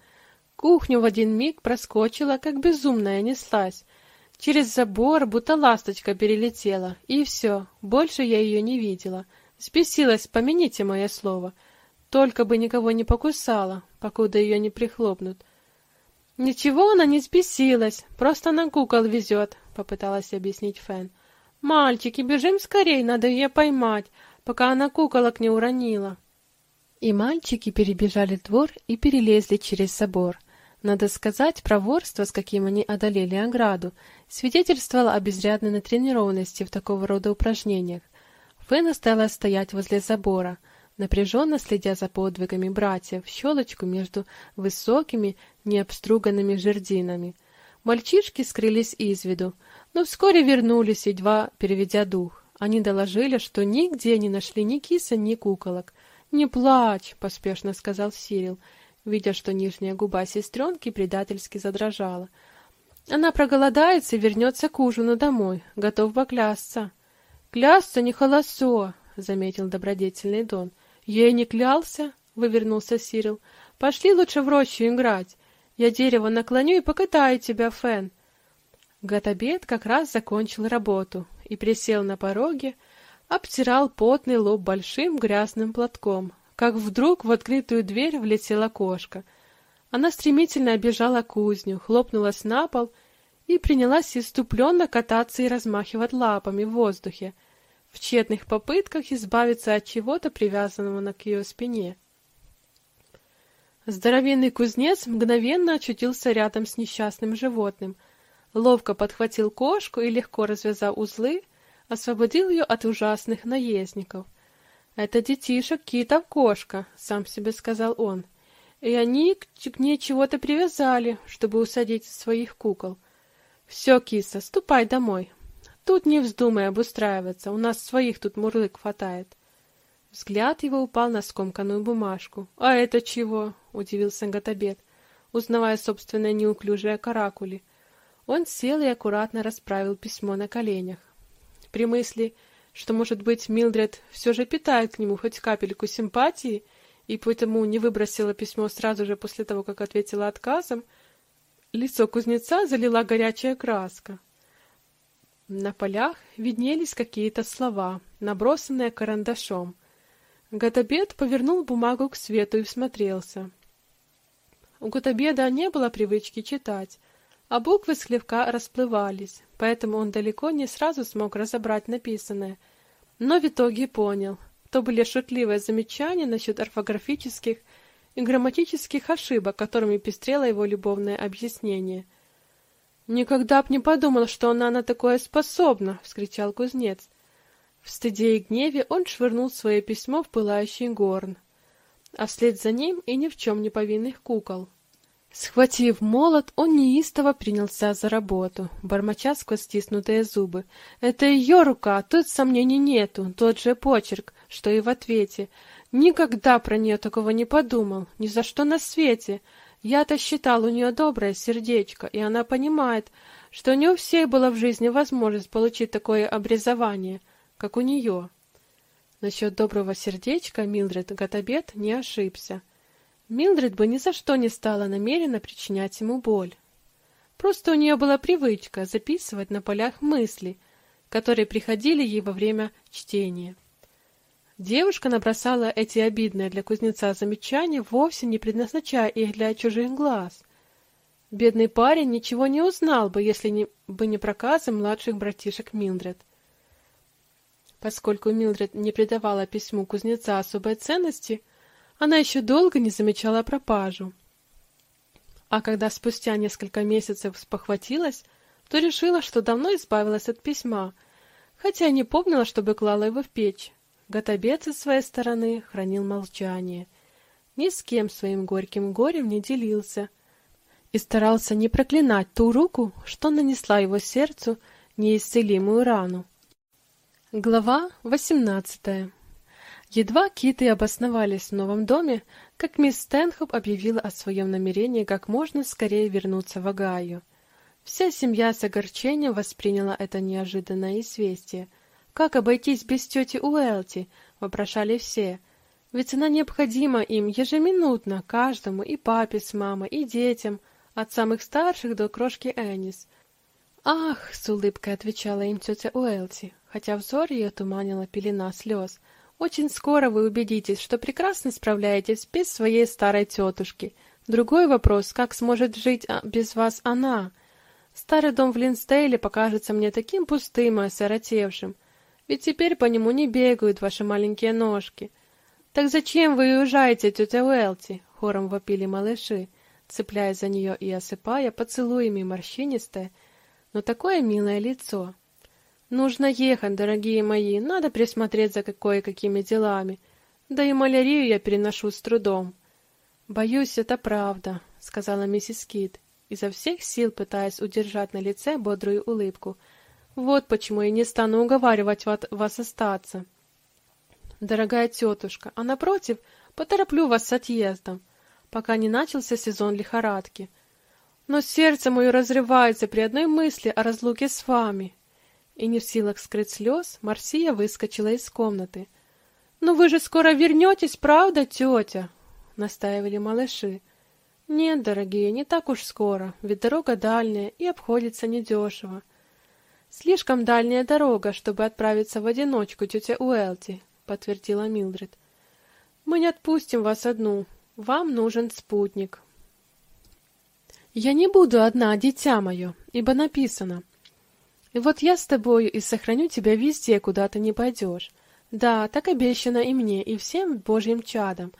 Кухню в один миг проскочила, как безумная неслась. Через забор, будто ласточка перелетела, и все, больше я ее не видела. Спесилась, помяните мое слово. Только бы никого не покусала, покуда ее не прихлопнут. Ничего она не спесилась, просто на кукол везет, попыталась объяснить Фэн. Мальчики, бежим скорей, надо ее поймать, пока она куколок не уронила. И мальчики перебежали двор и перелезли через забор. Надо сказать, проворство, с каким они одолели ограду, свидетельствовало о безрядной натренированности в такого рода упражнениях. Фэн осталась стоять возле забора, напряженно следя за подвигами братьев, щелочку между высокими, необструганными жердинами. Мальчишки скрылись из виду, но вскоре вернулись, едва переведя дух. Они доложили, что нигде не нашли ни киса, ни куколок. «Не плачь», — поспешно сказал Сирил, — видя, что нижняя губа сестренки предательски задрожала. Она проголодается и вернется к ужину домой, готов поклясться. Клясться не холосо, заметил добродетельный Дон. Я и не клялся, вывернулся Сирил. Пошли лучше в рощу играть. Я дерево наклоню и покатаю тебя, Фен. Готобед как раз закончил работу и присел на пороге, обтирал потный лоб большим грязным платком, как вдруг в открытую дверь влетела кошка. Она стремительно обежала кузню, хлопнулась на пол и принялась иступленно кататься и размахивать лапами в воздухе, в тщетных попытках избавиться от чего-то привязанного на к ее спине. Здоровенный кузнец мгновенно очутился рядом с несчастным животным, ловко подхватил кошку и, легко развязав узлы, освободил ее от ужасных наездников. «Это детишек Китов кошка», — сам себе сказал он. «И они к, ней чего-то привязали, чтобы усадить своих кукол. Все, киса, ступай домой. Тут не вздумай обустраиваться, у нас своих тут мурлык хватает». Взгляд его упал на скомканную бумажку. «А это чего?» — удивился Готобед, узнавая собственные неуклюжие каракули. Он сел и аккуратно расправил письмо на коленях. При мысли, что, может быть, Милдред все же питает к нему хоть капельку симпатии, и поэтому не выбросила письмо сразу же после того, как ответила отказом, лицо кузнеца залила горячая краска. На полях виднелись какие-то слова, набросанные карандашом — Готобед повернул бумагу к свету и всмотрелся. У Готобеда не было привычки читать, а буквы слегка расплывались, поэтому он далеко не сразу смог разобрать написанное, но в итоге понял. То были шутливые замечания насчет орфографических и грамматических ошибок, которыми пестрело его любовное объяснение. «Никогда б не подумал, что она на такое способна!» — вскричал кузнец. В стыде и гневе он швырнул свое письмо в пылающий горн, а вслед за ним и ни в чем не повинных кукол. Схватив молот, он неистово принялся за работу, бормоча сквозь стиснутые зубы. «Это ее рука, тут сомнений нету, тот же почерк, что и в ответе. Никогда про нее такого не подумал, ни за что на свете. Я-то считал у нее доброе сердечко, и она понимает, что не у всех была в жизни возможность получить такое образование как у нее. Насчет доброго сердечка Милдред Готобед не ошибся. Милдред бы ни за что не стала намеренно причинять ему боль. Просто у нее была привычка записывать на полях мысли, которые приходили ей во время чтения. Девушка набросала эти обидные для кузнеца замечания, вовсе не предназначая их для чужих глаз. Бедный парень ничего не узнал бы, если не, бы не проказы младших братишек Милдред. Поскольку Милдред не придавала письму кузнеца особой ценности, она еще долго не замечала пропажу. А когда спустя несколько месяцев спохватилась, то решила, что давно избавилась от письма, хотя не помнила, чтобы клала его в печь. Готобец со своей стороны хранил молчание. Ни с кем своим горьким горем не делился и старался не проклинать ту руку, что нанесла его сердцу неисцелимую рану. Глава 18. Едва Киты обосновались в новом доме, как мисс Стэнхоп объявила о своем намерении как можно скорее вернуться в Огайо. Вся семья с огорчением восприняла это неожиданное известие. Как обойтись без тети Уэлти? вопрошали все. Ведь она необходима им ежеминутно, каждому, и папе с мамой, и детям, от самых старших до крошки Энис. Ах, с улыбкой отвечала им тетя Уэлти, хотя взор ее туманила пелена слез. Очень скоро вы убедитесь, что прекрасно справляетесь без своей старой тетушки. Другой вопрос, как сможет жить а, без вас она? Старый дом в Линстейле покажется мне таким пустым и осиротевшим, ведь теперь по нему не бегают ваши маленькие ножки. Так зачем вы уезжаете, тетя Уэлти? Хором вопили малыши, цепляясь за нее и осыпая поцелуями морщинистое, но такое милое лицо. Нужно ехать, дорогие мои, надо присмотреть за кое-какими делами. Да и малярию я переношу с трудом. Боюсь, это правда, сказала миссис Кит, изо всех сил пытаясь удержать на лице бодрую улыбку. Вот почему я не стану уговаривать вас остаться. Дорогая тетушка, а напротив, потороплю вас с отъездом, пока не начался сезон лихорадки. Но сердце мое разрывается при одной мысли о разлуке с вами и не в силах скрыть слез, Марсия выскочила из комнаты. «Ну вы же скоро вернетесь, правда, тетя?» — настаивали малыши. Нет, дорогие, не так уж скоро, ведь дорога дальняя и обходится недешево. Слишком дальняя дорога, чтобы отправиться в одиночку, тетя Уэлти, подтвердила Милдред. Мы не отпустим вас одну. Вам нужен спутник. Я не буду одна, дитя мое, ибо написано: и вот я с тобою и сохраню тебя везде, куда ты не пойдешь. Да, так обещано и мне, и всем Божьим чадам.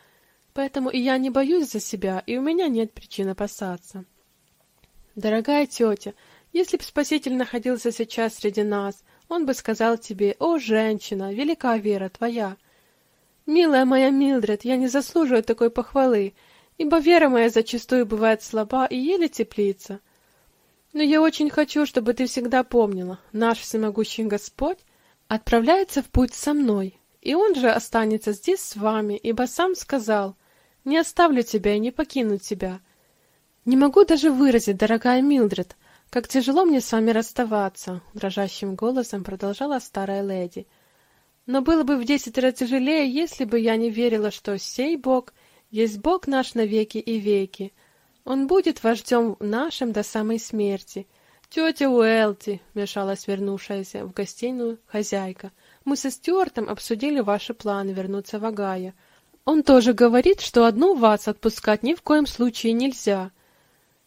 Поэтому и я не боюсь за себя, и у меня нет причин опасаться. Дорогая тетя, если б Спаситель находился сейчас среди нас, он бы сказал тебе, «О, женщина, велика вера твоя!» Милая моя Милдред, я не заслуживаю такой похвалы, ибо вера моя зачастую бывает слаба и еле теплится. Но я очень хочу, чтобы ты всегда помнила, наш всемогущий Господь отправляется в путь со мной, и Он же останется здесь с вами, ибо сам сказал, «Не оставлю тебя и не покину тебя». Не могу даже выразить, дорогая Милдред, как тяжело мне с вами расставаться, дрожащим голосом продолжала старая леди. Но было бы в десять раз тяжелее, если бы я не верила, что сей Бог есть Бог наш навеки и веки. Он будет вождем нашим до самой смерти. «Тетя Уэлти», — вмешалась вернувшаяся в гостиную хозяйка, — «мы со Стюартом обсудили ваши планы вернуться в Огайо. Он тоже говорит, что одну вас отпускать ни в коем случае нельзя».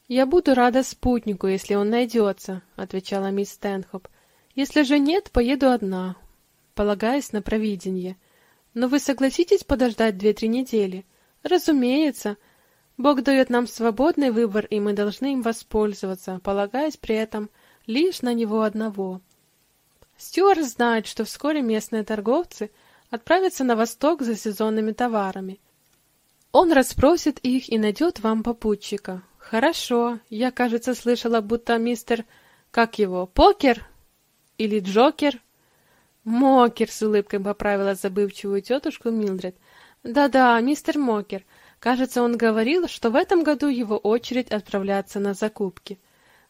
«Я буду рада спутнику, если он найдется», — отвечала мисс Стэнхоп. «Если же нет, поеду одна, полагаясь на провидение. Но вы согласитесь подождать две-три недели?» «Разумеется», — Бог дает нам свободный выбор, и мы должны им воспользоваться, полагаясь при этом лишь на него одного. Стюарт знает, что вскоре местные торговцы отправятся на восток за сезонными товарами. Он расспросит их и найдет вам попутчика. Хорошо, я, кажется, слышала, будто мистер... Как его? Покер? Или Джокер? Мокер, с улыбкой поправила забывчивую тетушку Милдред. Да-да, мистер Мокер. Кажется, он говорил, что в этом году его очередь отправляться на закупки.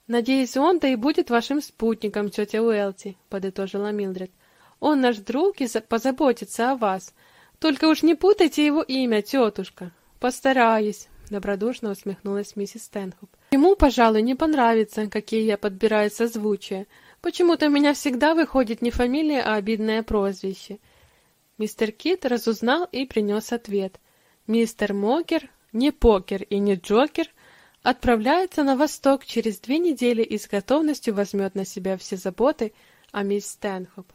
Надеюсь, он-то и будет вашим спутником, тетя Уэлти, подытожила Милдред. Он наш друг и позаботится о вас. Только уж не путайте его имя, тетушка. Постараюсь, добродушно усмехнулась миссис Стэнхоп. Ему, пожалуй, не понравится, какие я подбираю созвучия. Почему-то у меня всегда выходит не фамилия, а обидное прозвище. Мистер Кит разузнал и принес ответ — Мистер Мокер, не Покер и не Джокер, отправляется на восток через две недели и с готовностью возьмет на себя все заботы о мисс Стэнхоп.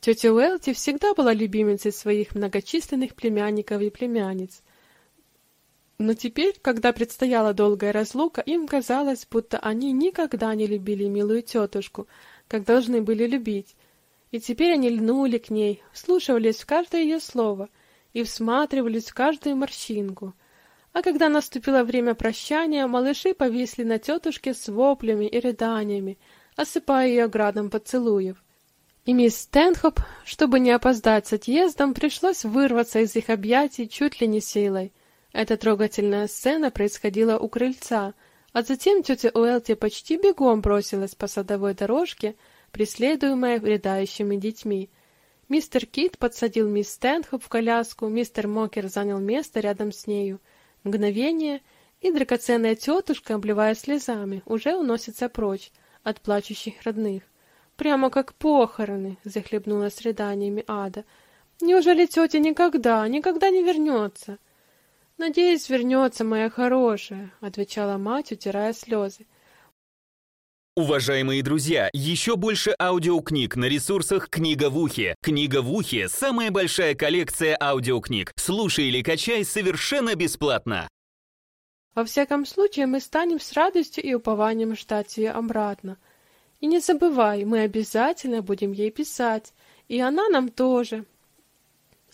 Тетя Уэлти всегда была любимицей своих многочисленных племянников и племянниц. Но теперь, когда предстояла долгая разлука, им казалось, будто они никогда не любили милую тетушку, как должны были любить. И теперь они льнули к ней, вслушивались в каждое ее слово — и всматривались в каждую морщинку. А когда наступило время прощания, малыши повисли на тетушке с воплями и рыданиями, осыпая ее градом поцелуев. И мисс Стэнхоп, чтобы не опоздать с отъездом, пришлось вырваться из их объятий чуть ли не силой. Эта трогательная сцена происходила у крыльца, а затем тетя Уэлти почти бегом бросилась по садовой дорожке, преследуемая рыдающими детьми. Мистер Кит подсадил мисс Стэнхоп в коляску, мистер Мокер занял место рядом с нею. Мгновение, и драгоценная тетушка, обливая слезами, уже уносится прочь от плачущих родных. Прямо как похороны, захлебнулась рыданиями Ада. Неужели тетя никогда, никогда не вернется? Надеюсь, вернется, моя хорошая, отвечала мать, утирая слезы. Уважаемые друзья, еще больше аудиокниг на ресурсах «Книга в ухе». «Книга в ухе» — самая большая коллекция аудиокниг. Слушай или качай совершенно бесплатно. Во всяком случае, мы станем с радостью и упованием ждать ее обратно. И не забывай, мы обязательно будем ей писать, и она нам тоже.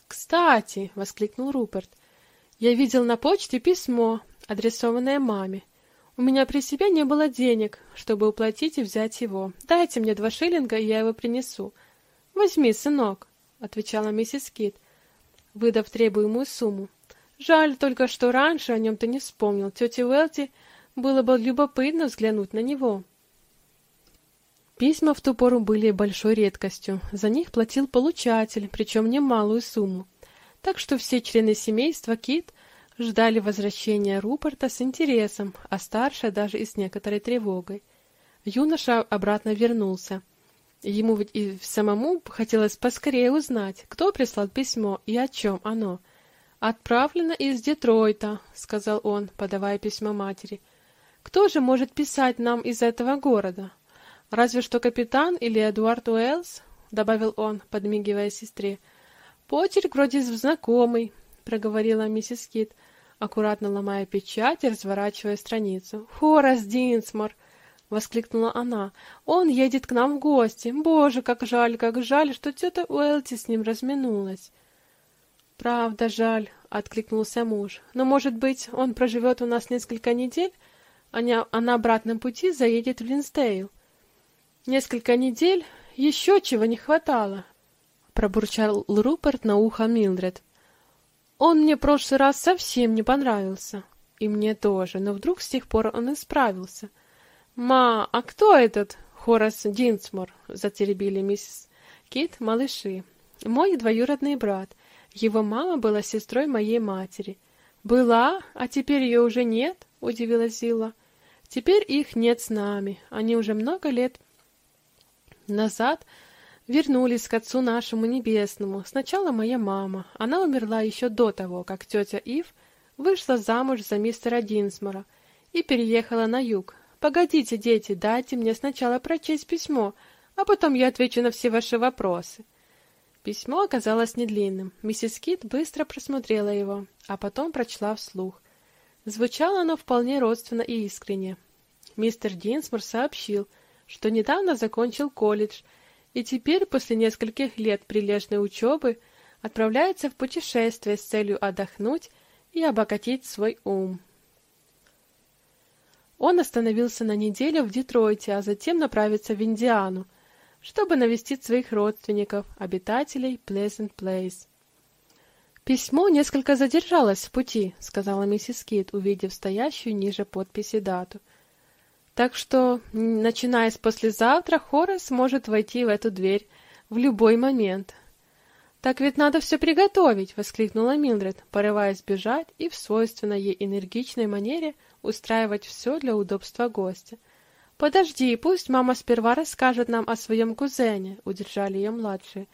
«Кстати», — воскликнул Руперт, — «я видел на почте письмо, адресованное маме. У меня при себе не было денег, чтобы уплатить и взять его. Дайте мне два шиллинга, и я его принесу. Возьми, сынок, отвечала миссис Кит, выдав требуемую сумму. Жаль только, что раньше о нем ты не вспомнил. Тете Уэлти было бы любопытно взглянуть на него. Письма в ту пору были большой редкостью. За них платил получатель, причем немалую сумму. Так что все члены семейства Кит ждали возвращения Рупорта с интересом, а старшая даже и с некоторой тревогой. Юноша обратно вернулся. Ему ведь и самому хотелось поскорее узнать, кто прислал письмо и о чем оно. «Отправлено из Детройта», — сказал он, подавая письмо матери. «Кто же может писать нам из этого города? Разве что капитан или Эдуард Уэллс?» — добавил он, подмигивая сестре. «Почерк вроде знакомый», — проговорила миссис Кит, аккуратно ломая печать и разворачивая страницу. «Хорас Динсмор!» — воскликнула она. «Он едет к нам в гости. Боже, как жаль, как жаль, что тетя Уэлти с ним разминулась!» «Правда, жаль», — откликнулся муж. «Но, может быть, он проживет у нас несколько недель, а, не, а на обратном пути заедет в Линстейл?» «Несколько недель? Еще чего не хватало!» — пробурчал Руперт на ухо Милдред. «Он мне в прошлый раз совсем не понравился. И мне тоже, но вдруг с тех пор он исправился». «Ма, а кто этот Хорас Динсмор?» — затеребили миссис Кит малыши. «Мой двоюродный брат». Его мама была сестрой моей матери. Была, а теперь ее уже нет, удивилась Зила. Теперь их нет с нами. Они уже много лет назад вернулись к отцу нашему небесному. Сначала моя мама. Она умерла еще до того, как тетя Ив вышла замуж за мистера Динсмора и переехала на юг. Погодите, дети, дайте мне сначала прочесть письмо, а потом я отвечу на все ваши вопросы. Письмо оказалось недлинным. Миссис Кит быстро просмотрела его, а потом прочла вслух. Звучало оно вполне родственно и искренне. Мистер Динсмор сообщил, что недавно закончил колледж и теперь, после нескольких лет прилежной учебы, отправляется в путешествие с целью отдохнуть и обогатить свой ум. Он остановился на неделю в Детройте, а затем направится в Индиану, чтобы навестить своих родственников, обитателей Pleasant Place. Письмо несколько задержалось в пути, сказала миссис Кит, увидев стоящую ниже подписи дату. Так что, начиная с послезавтра, Хорас может войти в эту дверь в любой момент. Так ведь надо все приготовить, воскликнула Милдред, порываясь бежать и в свойственной ей энергичной манере устраивать все для удобства гостя. Подожди, пусть мама сперва расскажет нам о своем кузене, удержали ее младшие.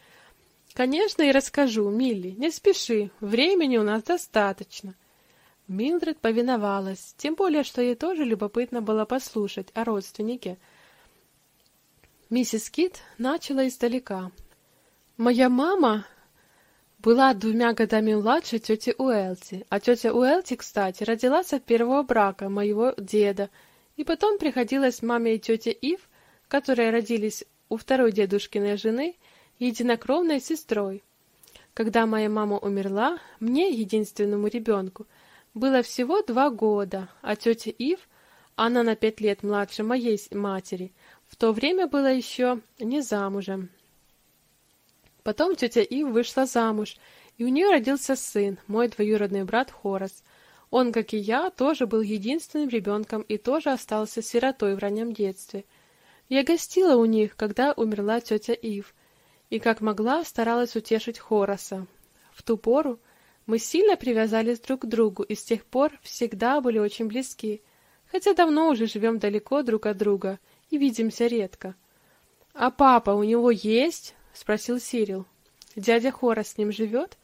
Конечно, и расскажу, Милли, не спеши, времени у нас достаточно. Милдред повиновалась, тем более, что ей тоже любопытно было послушать о родственнике. Миссис Кит начала издалека. Моя мама была двумя годами младше тети Уэлти, а тетя Уэлти, кстати, родилась от первого брака моего деда и потом приходилось маме и тете Ив, которые родились у второй дедушкиной жены, единокровной сестрой. Когда моя мама умерла, мне, единственному ребенку, было всего два года, а тетя Ив, она на пять лет младше моей матери, в то время была еще не замужем. Потом тетя Ив вышла замуж, и у нее родился сын, мой двоюродный брат Хорас. Он, как и я, тоже был единственным ребенком и тоже остался сиротой в раннем детстве. Я гостила у них, когда умерла тетя Ив, и как могла старалась утешить Хораса. В ту пору мы сильно привязались друг к другу и с тех пор всегда были очень близки, хотя давно уже живем далеко друг от друга и видимся редко. А папа у него есть? спросил Сирил. Дядя Хорас с ним живет?»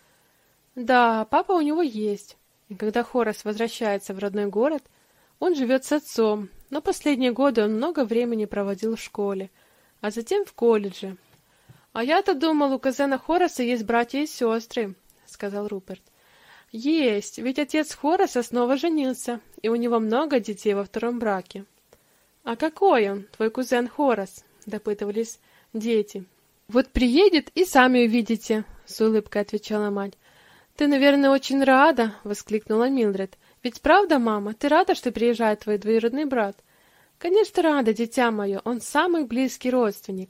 Да, папа у него есть. И когда Хорас возвращается в родной город, он живет с отцом, но последние годы он много времени проводил в школе, а затем в колледже. А я-то думал, у кузена Хораса есть братья и сестры, сказал Руперт. Есть, ведь отец Хораса снова женился, и у него много детей во втором браке. А какой он, твой кузен Хорас? допытывались дети. Вот приедет и сами увидите, с улыбкой отвечала мать. Ты, наверное, очень рада, воскликнула Милдред. Ведь правда, мама, ты рада, что приезжает твой двоюродный брат? Конечно, рада, дитя мое, он самый близкий родственник,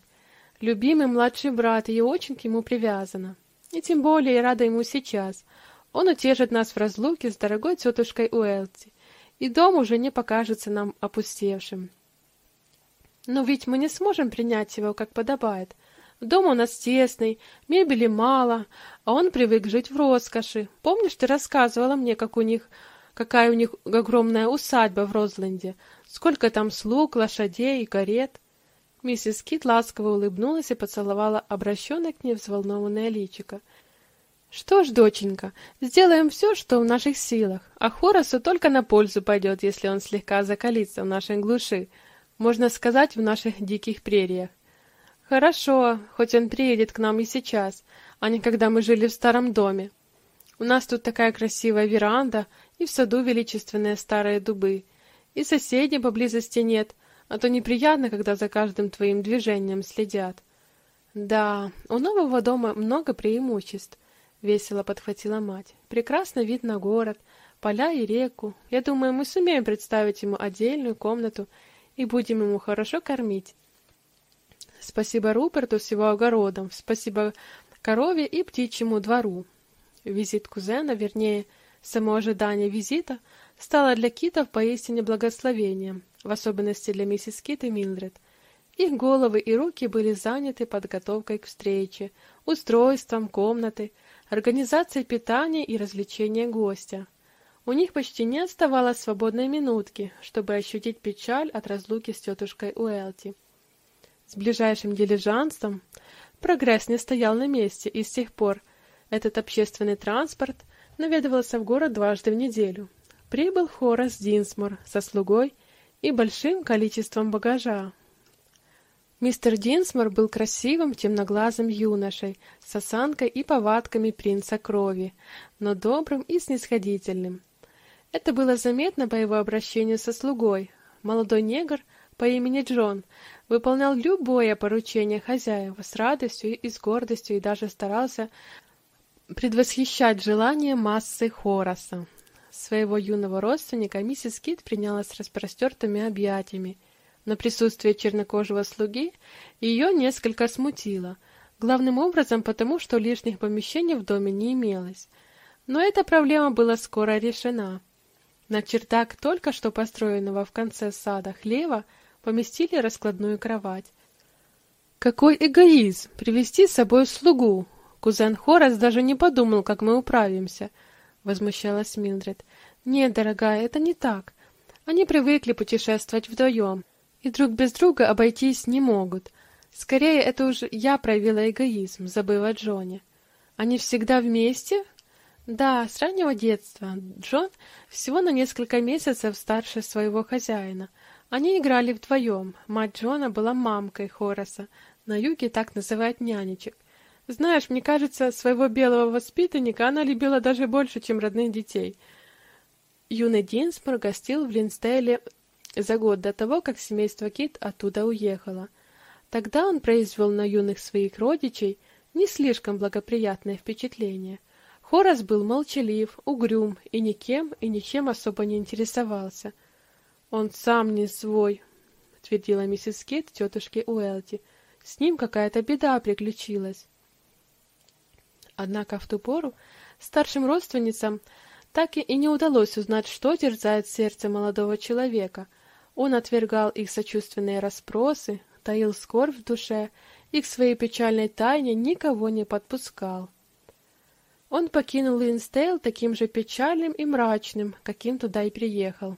любимый младший брат, и очень к нему привязана. И тем более я рада ему сейчас. Он утешит нас в разлуке с дорогой тетушкой Уэлти, и дом уже не покажется нам опустевшим. Но ведь мы не сможем принять его, как подобает, Дом у нас тесный, мебели мало, а он привык жить в роскоши. Помнишь, ты рассказывала мне, как у них, какая у них огромная усадьба в Розленде? Сколько там слуг, лошадей и карет?» Миссис Кит ласково улыбнулась и поцеловала обращенное к ней взволнованное личико. «Что ж, доченька, сделаем все, что в наших силах, а Хорасу только на пользу пойдет, если он слегка закалится в нашей глуши, можно сказать, в наших диких прериях. Хорошо, хоть он приедет к нам и сейчас, а не когда мы жили в старом доме. У нас тут такая красивая веранда, и в саду величественные старые дубы, и соседей поблизости нет, а то неприятно, когда за каждым твоим движением следят. Да, у нового дома много преимуществ, весело подхватила мать. Прекрасный вид на город, поля и реку. Я думаю, мы сумеем представить ему отдельную комнату и будем ему хорошо кормить. Спасибо Руперту с его огородом, спасибо корове и птичьему двору. Визит кузена, вернее, само ожидание визита, стало для Китов поистине благословением, в особенности для миссис Кит и Милдред. Их головы и руки были заняты подготовкой к встрече, устройством комнаты, организацией питания и развлечения гостя. У них почти не оставалось свободной минутки, чтобы ощутить печаль от разлуки с тетушкой Уэлти. С ближайшим дилижансом прогресс не стоял на месте, и с тех пор этот общественный транспорт наведывался в город дважды в неделю. Прибыл Хорас Динсмор со слугой и большим количеством багажа. Мистер Динсмор был красивым темноглазым юношей с осанкой и повадками принца крови, но добрым и снисходительным. Это было заметно по его обращению со слугой. Молодой негр по имени Джон выполнял любое поручение хозяева с радостью и с гордостью и даже старался предвосхищать желания массы Хораса. Своего юного родственника миссис Кит приняла с распростертыми объятиями, но присутствие чернокожего слуги ее несколько смутило, главным образом потому, что лишних помещений в доме не имелось. Но эта проблема была скоро решена. На чердак только что построенного в конце сада хлева поместили раскладную кровать. Какой эгоизм привести с собой слугу. Кузен Хорас даже не подумал, как мы управимся, возмущалась Милдред. Нет, дорогая, это не так. Они привыкли путешествовать вдвоем, и друг без друга обойтись не могут. Скорее, это уж я проявила эгоизм, забыв о Джоне. Они всегда вместе? Да, с раннего детства. Джон всего на несколько месяцев старше своего хозяина, они играли вдвоем. Мать Джона была мамкой Хораса. На юге так называют нянечек. Знаешь, мне кажется, своего белого воспитанника она любила даже больше, чем родных детей. Юный Динсмор гостил в Линстейле за год до того, как семейство Кит оттуда уехало. Тогда он произвел на юных своих родичей не слишком благоприятное впечатление. Хорас был молчалив, угрюм и никем и ничем особо не интересовался — он сам не свой, твердила миссис Кит тетушке Уэлти. С ним какая-то беда приключилась. Однако в ту пору старшим родственницам так и не удалось узнать, что терзает сердце молодого человека. Он отвергал их сочувственные расспросы, таил скорбь в душе и к своей печальной тайне никого не подпускал. Он покинул Линстейл таким же печальным и мрачным, каким туда и приехал.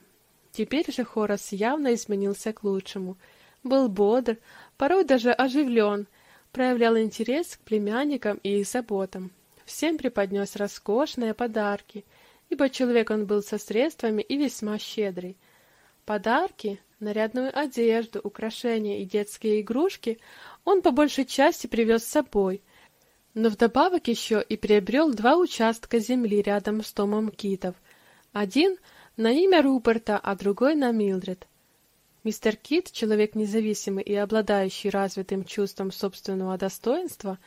Теперь же Хорас явно изменился к лучшему. Был бодр, порой даже оживлен, проявлял интерес к племянникам и их заботам. Всем преподнес роскошные подарки, ибо человек он был со средствами и весьма щедрый. Подарки, нарядную одежду, украшения и детские игрушки он по большей части привез с собой, но вдобавок еще и приобрел два участка земли рядом с домом Китов. Один — на имя Руперта, а другой на Милдред. Мистер Кит, человек независимый и обладающий развитым чувством собственного достоинства,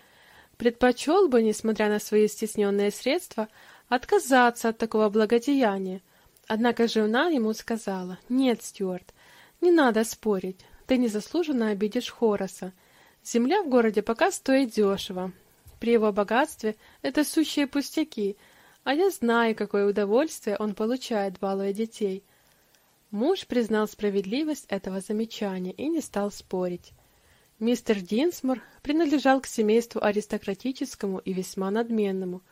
предпочел бы, несмотря на свои стесненные средства, отказаться от такого благодеяния. Однако жена ему сказала, «Нет, Стюарт, не надо спорить, ты незаслуженно обидишь Хораса. Земля в городе пока стоит дешево. При его богатстве это сущие пустяки — а я знаю, какое удовольствие он получает, балуя детей. Муж признал справедливость этого замечания и не стал спорить. Мистер Динсмор принадлежал к семейству аристократическому и весьма надменному.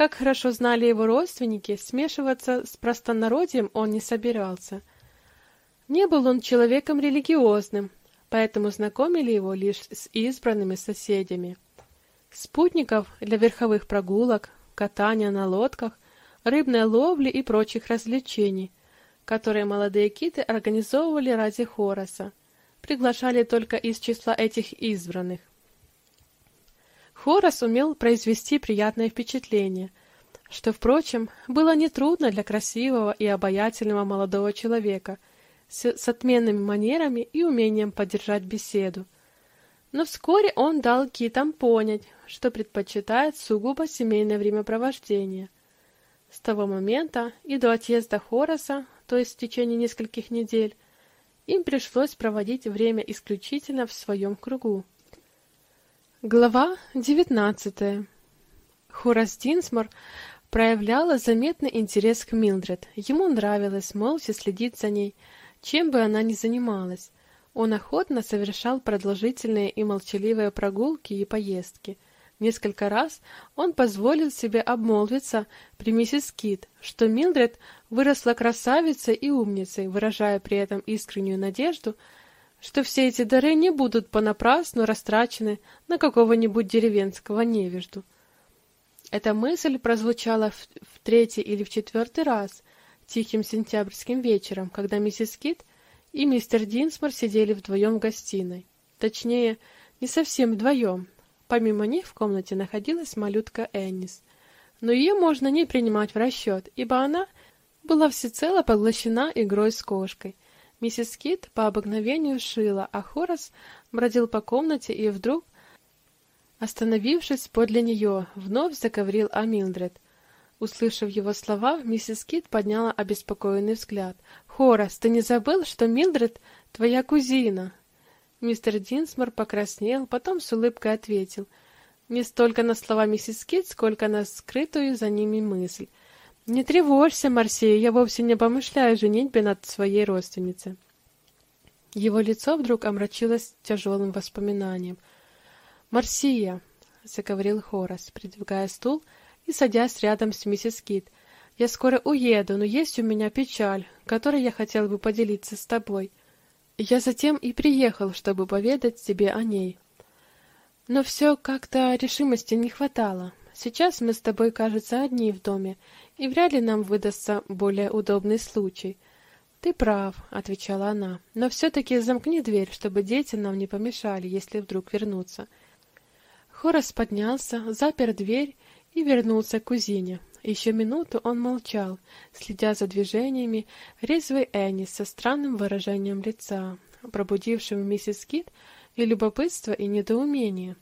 Как хорошо знали его родственники, смешиваться с простонародьем он не собирался. Не был он человеком религиозным, поэтому знакомили его лишь с избранными соседями. Спутников для верховых прогулок, катания на лодках, рыбной ловли и прочих развлечений, которые молодые киты организовывали ради Хороса, приглашали только из числа этих избранных. Хорос умел произвести приятное впечатление, что, впрочем, было нетрудно для красивого и обаятельного молодого человека с, с отменными манерами и умением поддержать беседу. Но вскоре он дал китам понять, что предпочитает сугубо семейное времяпровождение. С того момента и до отъезда Хороса, то есть в течение нескольких недель, им пришлось проводить время исключительно в своем кругу. Глава девятнадцатая. Хорас Динсмор проявляла заметный интерес к Милдред. Ему нравилось молча следить за ней, чем бы она ни занималась. Он охотно совершал продолжительные и молчаливые прогулки и поездки. Несколько раз он позволил себе обмолвиться при миссис Кит, что Милдред выросла красавицей и умницей, выражая при этом искреннюю надежду, что все эти дары не будут понапрасну растрачены на какого-нибудь деревенского невежду. Эта мысль прозвучала в, в третий или в четвертый раз тихим сентябрьским вечером, когда миссис Кит и мистер Динсмор сидели вдвоем в гостиной. Точнее, не совсем вдвоем. Помимо них в комнате находилась малютка Эннис. Но ее можно не принимать в расчет, ибо она была всецело поглощена игрой с кошкой — Миссис Кит по обыкновению шила, а Хорас бродил по комнате и вдруг, остановившись подле нее, вновь заговорил о Милдред. Услышав его слова, миссис Кит подняла обеспокоенный взгляд. «Хорас, ты не забыл, что Милдред твоя кузина?» Мистер Динсмор покраснел, потом с улыбкой ответил. Не столько на слова миссис Кит, сколько на скрытую за ними мысль. Не тревожься, Марсия, я вовсе не помышляю женитьбе над своей родственницей. Его лицо вдруг омрачилось тяжелым воспоминанием. Марсия, заговорил Хорас, придвигая стул и садясь рядом с миссис Кит. Я скоро уеду, но есть у меня печаль, которой я хотел бы поделиться с тобой. Я затем и приехал, чтобы поведать тебе о ней. Но все как-то решимости не хватало. Сейчас мы с тобой, кажется, одни в доме, и вряд ли нам выдастся более удобный случай. Ты прав, отвечала она. Но все таки замкни дверь, чтобы дети нам не помешали, если вдруг вернутся. Хорас поднялся, запер дверь и вернулся к кузине. Еще минуту он молчал, следя за движениями резвой Энни со странным выражением лица, пробудившим в миссис Кит и любопытство, и недоумение.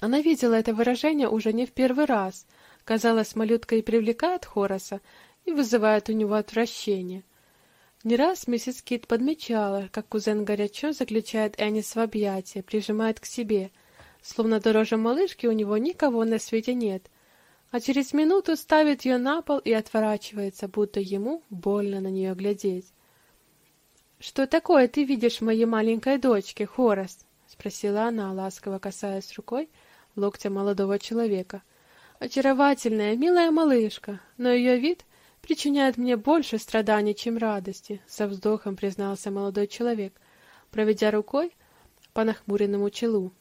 Она видела это выражение уже не в первый раз — Казалось, малютка и привлекает Хораса, и вызывает у него отвращение. Не раз миссис Кит подмечала, как кузен горячо заключает Эннис в объятия, прижимает к себе, словно дороже малышки у него никого на свете нет, а через минуту ставит ее на пол и отворачивается, будто ему больно на нее глядеть. Что такое ты видишь в моей маленькой дочке, Хорас? спросила она, ласково касаясь рукой локтя молодого человека. Очаровательная, милая малышка, но ее вид причиняет мне больше страданий, чем радости, со вздохом признался молодой человек, проведя рукой по нахмуренному челу.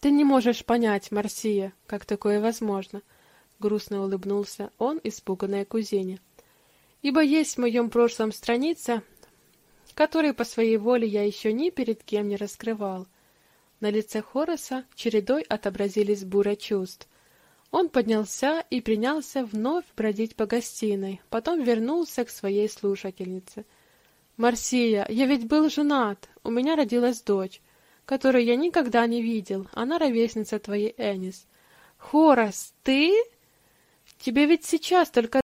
Ты не можешь понять, Марсия, как такое возможно, грустно улыбнулся он испуганной кузине. Ибо есть в моем прошлом страница, которую по своей воле я еще ни перед кем не раскрывал. На лице Хороса чередой отобразились буря чувств. Он поднялся и принялся вновь бродить по гостиной, потом вернулся к своей слушательнице. Марсия, я ведь был женат. У меня родилась дочь, которую я никогда не видел. Она ровесница твоей Энис. Хорас, ты? Тебе ведь сейчас только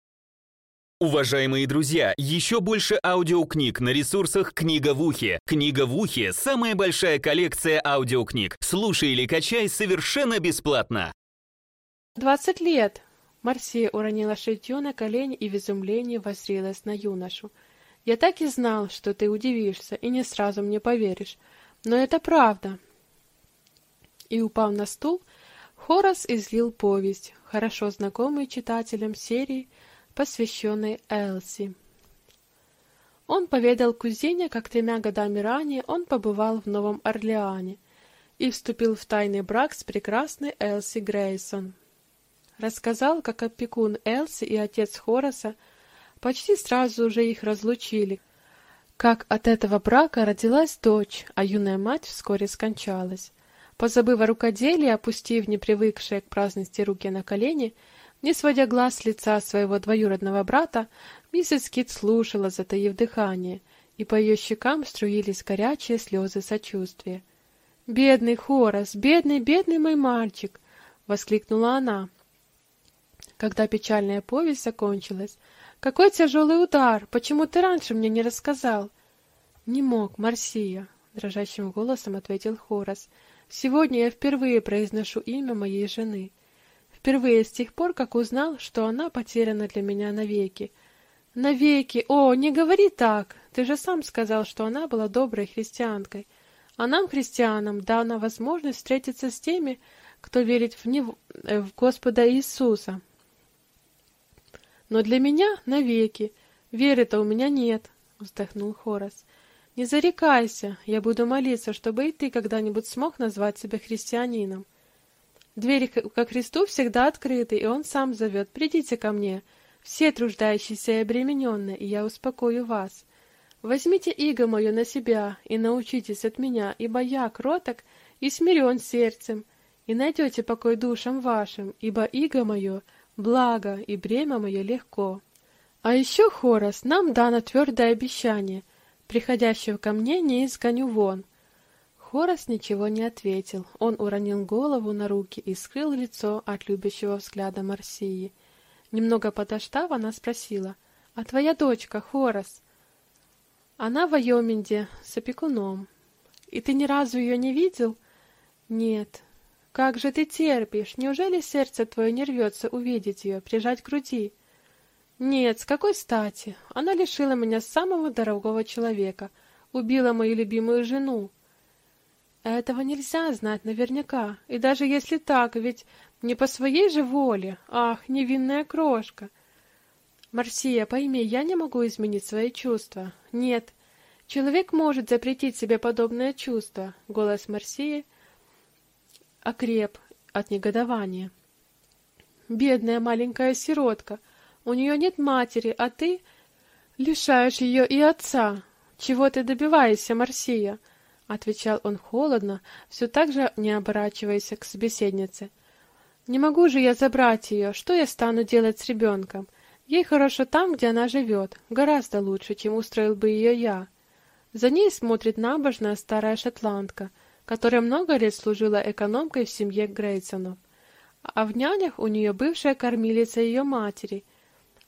Уважаемые друзья, еще больше аудиокниг на ресурсах «Книга в ухе». «Книга в ухе» — самая большая коллекция аудиокниг. Слушай или качай совершенно бесплатно. «Двадцать лет!» Марсия уронила шитье на колени и в изумлении воззрелась на юношу. «Я так и знал, что ты удивишься и не сразу мне поверишь. Но это правда. И, упав на стул, Хорас излил повесть, хорошо знакомую читателям серии, посвященной Элси. Он поведал кузине, как тремя годами ранее он побывал в Новом Орлеане и вступил в тайный брак с прекрасной Элси Грейсон. Рассказал, как опекун Элси и отец Хораса почти сразу же их разлучили, как от этого брака родилась дочь, а юная мать вскоре скончалась. Позабыв о рукоделии, опустив непривыкшие к праздности руки на колени, не сводя глаз с лица своего двоюродного брата, миссис Кит слушала, затаив дыхание, и по ее щекам струились горячие слезы сочувствия. «Бедный Хорас, бедный, бедный мой мальчик!» — воскликнула она. Когда печальная повесть закончилась, «Какой тяжелый удар! Почему ты раньше мне не рассказал?» «Не мог, Марсия», — дрожащим голосом ответил Хорас. «Сегодня я впервые произношу имя моей жены. Впервые с тех пор, как узнал, что она потеряна для меня навеки. Навеки! О, не говори так! Ты же сам сказал, что она была доброй христианкой. А нам, христианам, дана возможность встретиться с теми, кто верит в, него, э, в Господа Иисуса, но для меня навеки. Веры-то у меня нет, вздохнул Хорас. Не зарекайся, я буду молиться, чтобы и ты когда-нибудь смог назвать себя христианином. Двери ко Христу всегда открыты, и Он сам зовет. Придите ко мне, все труждающиеся и обремененные, и я успокою вас. Возьмите иго мое на себя и научитесь от меня, ибо я кроток и смирен сердцем, и найдете покой душам вашим, ибо иго мое — благо, и бремя мое легко. А еще, Хорос, нам дано твердое обещание, приходящего ко мне не изгоню вон. Хорос ничего не ответил, он уронил голову на руки и скрыл лицо от любящего взгляда Марсии. Немного подождав, она спросила, «А твоя дочка, Хорос?» «Она в Айоминде, с опекуном. И ты ни разу ее не видел?» «Нет, как же ты терпишь? Неужели сердце твое не рвется увидеть ее, прижать к груди? Нет, с какой стати? Она лишила меня самого дорогого человека, убила мою любимую жену. Этого нельзя знать наверняка, и даже если так, ведь не по своей же воле. Ах, невинная крошка. Марсия, пойми, я не могу изменить свои чувства. Нет, человек может запретить себе подобное чувство. Голос Марсии окреп от негодования. Бедная маленькая сиротка, у нее нет матери, а ты лишаешь ее и отца. Чего ты добиваешься, Марсия? отвечал он холодно, все так же не оборачиваясь к собеседнице. Не могу же я забрать ее, что я стану делать с ребенком? Ей хорошо там, где она живет, гораздо лучше, чем устроил бы ее я. За ней смотрит набожная старая шотландка, которая много лет служила экономкой в семье Грейсонов, а в нянях у нее бывшая кормилица ее матери.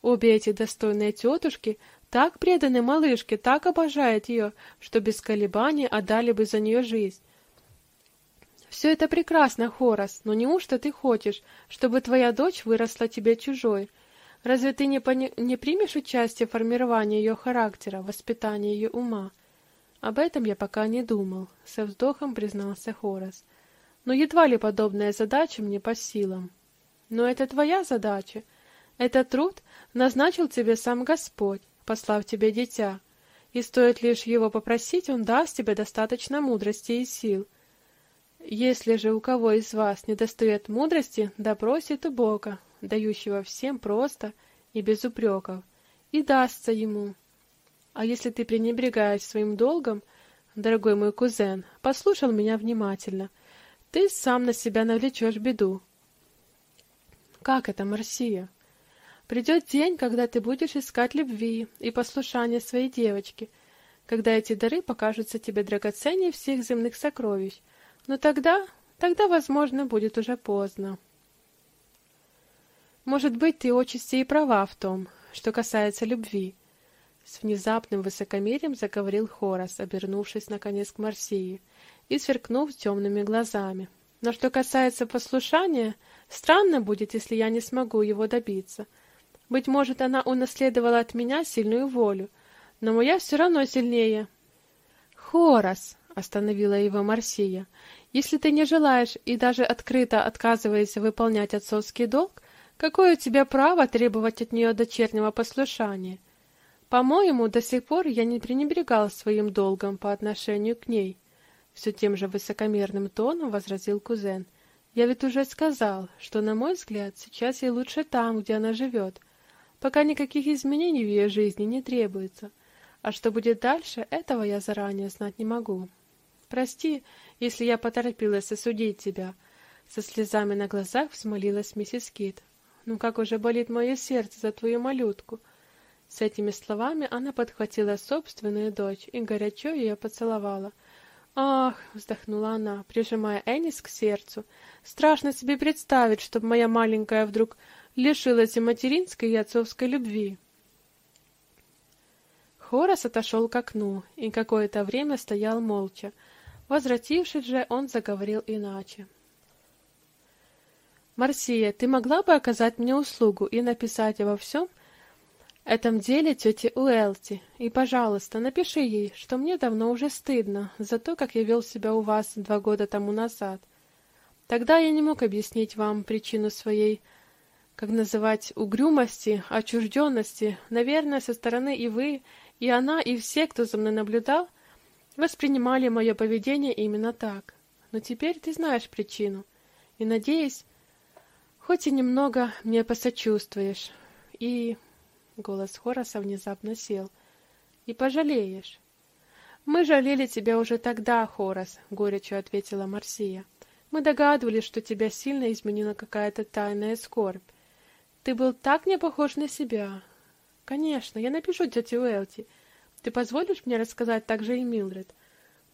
Обе эти достойные тетушки так преданы малышке, так обожают ее, что без колебаний отдали бы за нее жизнь. Все это прекрасно, Хорас, но неужто ты хочешь, чтобы твоя дочь выросла тебе чужой? Разве ты не, пони... не примешь участие в формировании ее характера, воспитании ее ума? Об этом я пока не думал, со вздохом признался Хорас. Но едва ли подобная задача мне по силам. Но это твоя задача. Этот труд назначил тебе сам Господь, послав тебе дитя. И стоит лишь его попросить, он даст тебе достаточно мудрости и сил. Если же у кого из вас недостает мудрости, да просит у Бога, дающего всем просто и без упреков, и дастся ему. А если ты пренебрегаешь своим долгом, дорогой мой кузен, послушал меня внимательно, ты сам на себя навлечешь беду. Как это, Марсия? Придет день, когда ты будешь искать любви и послушания своей девочки, когда эти дары покажутся тебе драгоценнее всех земных сокровищ. Но тогда, тогда, возможно, будет уже поздно. Может быть, ты отчасти и права в том, что касается любви. С внезапным высокомерием заговорил Хорас, обернувшись наконец к Марсии и сверкнув темными глазами. Но что касается послушания, странно будет, если я не смогу его добиться. Быть может, она унаследовала от меня сильную волю, но моя все равно сильнее. Хорас, остановила его Марсия. Если ты не желаешь и даже открыто отказываешься выполнять отцовский долг, какое у тебя право требовать от нее дочернего послушания? По-моему, до сих пор я не пренебрегал своим долгом по отношению к ней. Все тем же высокомерным тоном возразил кузен. Я ведь уже сказал, что, на мой взгляд, сейчас ей лучше там, где она живет, пока никаких изменений в ее жизни не требуется. А что будет дальше, этого я заранее знать не могу. Прости, если я поторопилась осудить тебя. Со слезами на глазах взмолилась миссис Кит. Ну как уже болит мое сердце за твою малютку. С этими словами она подхватила собственную дочь и горячо ее поцеловала. «Ах!» — вздохнула она, прижимая Энис к сердцу. «Страшно себе представить, чтобы моя маленькая вдруг лишилась и материнской, и отцовской любви». Хорас отошел к окну и какое-то время стоял молча. Возвратившись же, он заговорил иначе. «Марсия, ты могла бы оказать мне услугу и написать обо всем, — этом деле тете Уэлти, и, пожалуйста, напиши ей, что мне давно уже стыдно за то, как я вел себя у вас два года тому назад. Тогда я не мог объяснить вам причину своей, как называть, угрюмости, отчужденности. Наверное, со стороны и вы, и она, и все, кто за мной наблюдал, воспринимали мое поведение именно так. Но теперь ты знаешь причину, и, надеюсь, хоть и немного мне посочувствуешь. И Голос Хораса внезапно сел. «И пожалеешь». «Мы жалели тебя уже тогда, Хорас», — горячо ответила Марсия. «Мы догадывались, что тебя сильно изменила какая-то тайная скорбь. Ты был так не похож на себя». «Конечно, я напишу тете Уэлти. Ты позволишь мне рассказать также и Милдред?»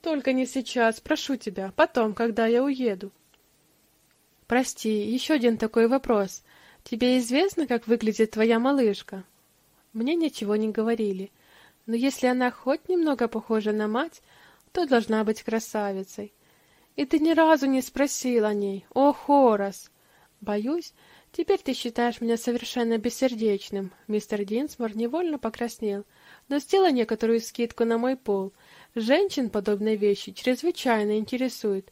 «Только не сейчас, прошу тебя, потом, когда я уеду». «Прости, еще один такой вопрос. Тебе известно, как выглядит твоя малышка?» Мне ничего не говорили, но если она хоть немного похожа на мать, то должна быть красавицей. И ты ни разу не спросил о ней, о, Хорас. Боюсь, теперь ты считаешь меня совершенно бессердечным. Мистер Динсмор невольно покраснел, но сделай некоторую скидку на мой пол. Женщин подобные вещи чрезвычайно интересуют,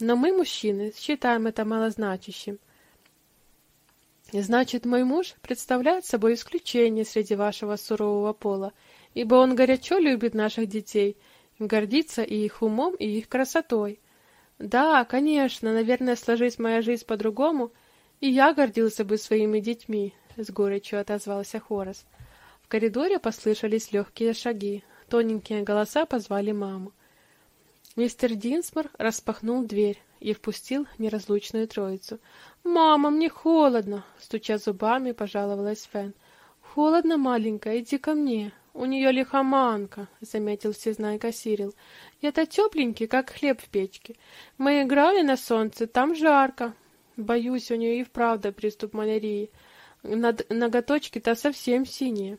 но мы, мужчины, считаем это малозначащим. Значит, мой муж представляет собой исключение среди вашего сурового пола, ибо он горячо любит наших детей, гордится и их умом, и их красотой. Да, конечно, наверное, сложись моя жизнь по-другому, и я гордился бы своими детьми, с горечью отозвался Хорас. В коридоре послышались легкие шаги, тоненькие голоса позвали маму. Мистер Динсмор распахнул дверь и впустил неразлучную троицу. «Мама, мне холодно!» — стуча зубами, пожаловалась Фен. «Холодно, маленькая, иди ко мне. У нее лихоманка», — заметил всезнайка Сирил. «Я-то тепленький, как хлеб в печке. Мы играли на солнце, там жарко. Боюсь, у нее и вправду приступ малярии. Над ноготочки-то совсем синие».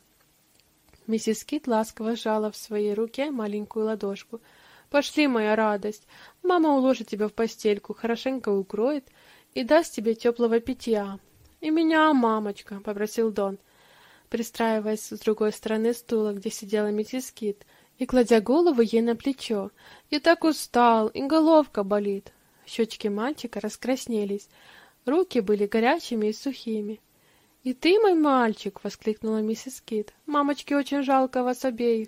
Миссис Кит ласково сжала в своей руке маленькую ладошку. «Пошли, моя радость. Мама уложит тебя в постельку, хорошенько укроет» и даст тебе теплого питья. И меня, мамочка, попросил Дон, пристраиваясь с другой стороны стула, где сидела миссис Кит, и кладя голову ей на плечо. Я так устал, и головка болит. Щечки мальчика раскраснелись, руки были горячими и сухими. «И ты, мой мальчик!» — воскликнула миссис Кит. «Мамочке очень жалко вас обеих.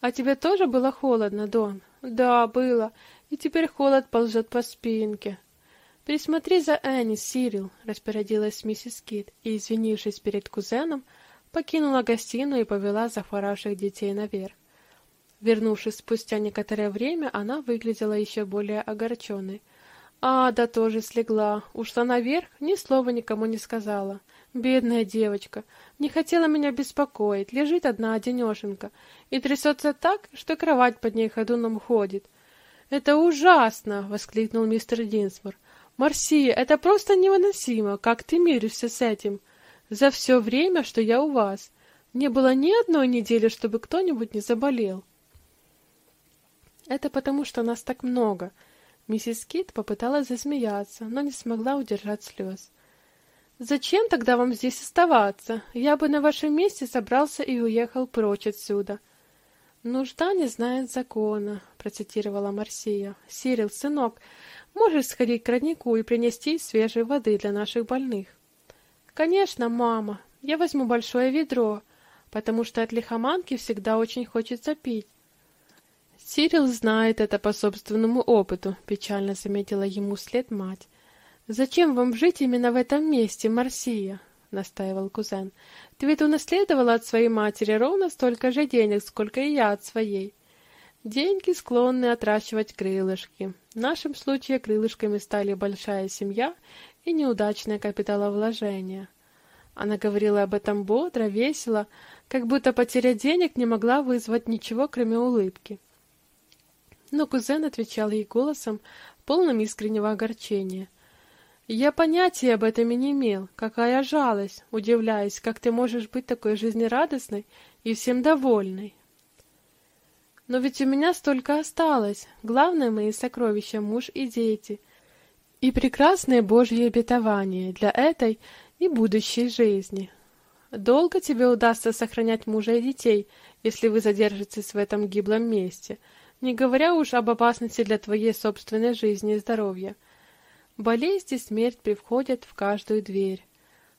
А тебе тоже было холодно, Дон?» «Да, было. И теперь холод ползет по спинке. «Присмотри за Энни, Сирил», — распорядилась миссис Кит и, извинившись перед кузеном, покинула гостиную и повела захворавших детей наверх. Вернувшись спустя некоторое время, она выглядела еще более огорченной. Ада тоже слегла, ушла наверх, ни слова никому не сказала. Бедная девочка, не хотела меня беспокоить, лежит одна одинешенька и трясется так, что кровать под ней ходуном ходит. «Это ужасно!» — воскликнул мистер Динсмор. Марсия, это просто невыносимо, как ты миришься с этим. За все время, что я у вас, не было ни одной недели, чтобы кто-нибудь не заболел. Это потому, что нас так много. Миссис Кит попыталась засмеяться, но не смогла удержать слез. Зачем тогда вам здесь оставаться? Я бы на вашем месте собрался и уехал прочь отсюда. «Нужда не знает закона», — процитировала Марсия. «Сирил, сынок, можешь сходить к роднику и принести свежей воды для наших больных?» «Конечно, мама. Я возьму большое ведро, потому что от лихоманки всегда очень хочется пить». «Сирил знает это по собственному опыту», — печально заметила ему след мать. «Зачем вам жить именно в этом месте, Марсия?» — настаивал кузен. «Ты ведь унаследовала от своей матери ровно столько же денег, сколько и я от своей. Деньги склонны отращивать крылышки. В нашем случае крылышками стали большая семья и неудачное капиталовложение». Она говорила об этом бодро, весело, как будто потеря денег не могла вызвать ничего, кроме улыбки. Но кузен отвечал ей голосом, полным искреннего огорчения. Я понятия об этом и не имел. Какая жалость, удивляясь, как ты можешь быть такой жизнерадостной и всем довольной. Но ведь у меня столько осталось. Главное мои сокровища муж и дети. И прекрасные Божьи обетования для этой и будущей жизни. Долго тебе удастся сохранять мужа и детей, если вы задержитесь в этом гиблом месте, не говоря уж об опасности для твоей собственной жизни и здоровья. Болезнь и смерть привходят в каждую дверь.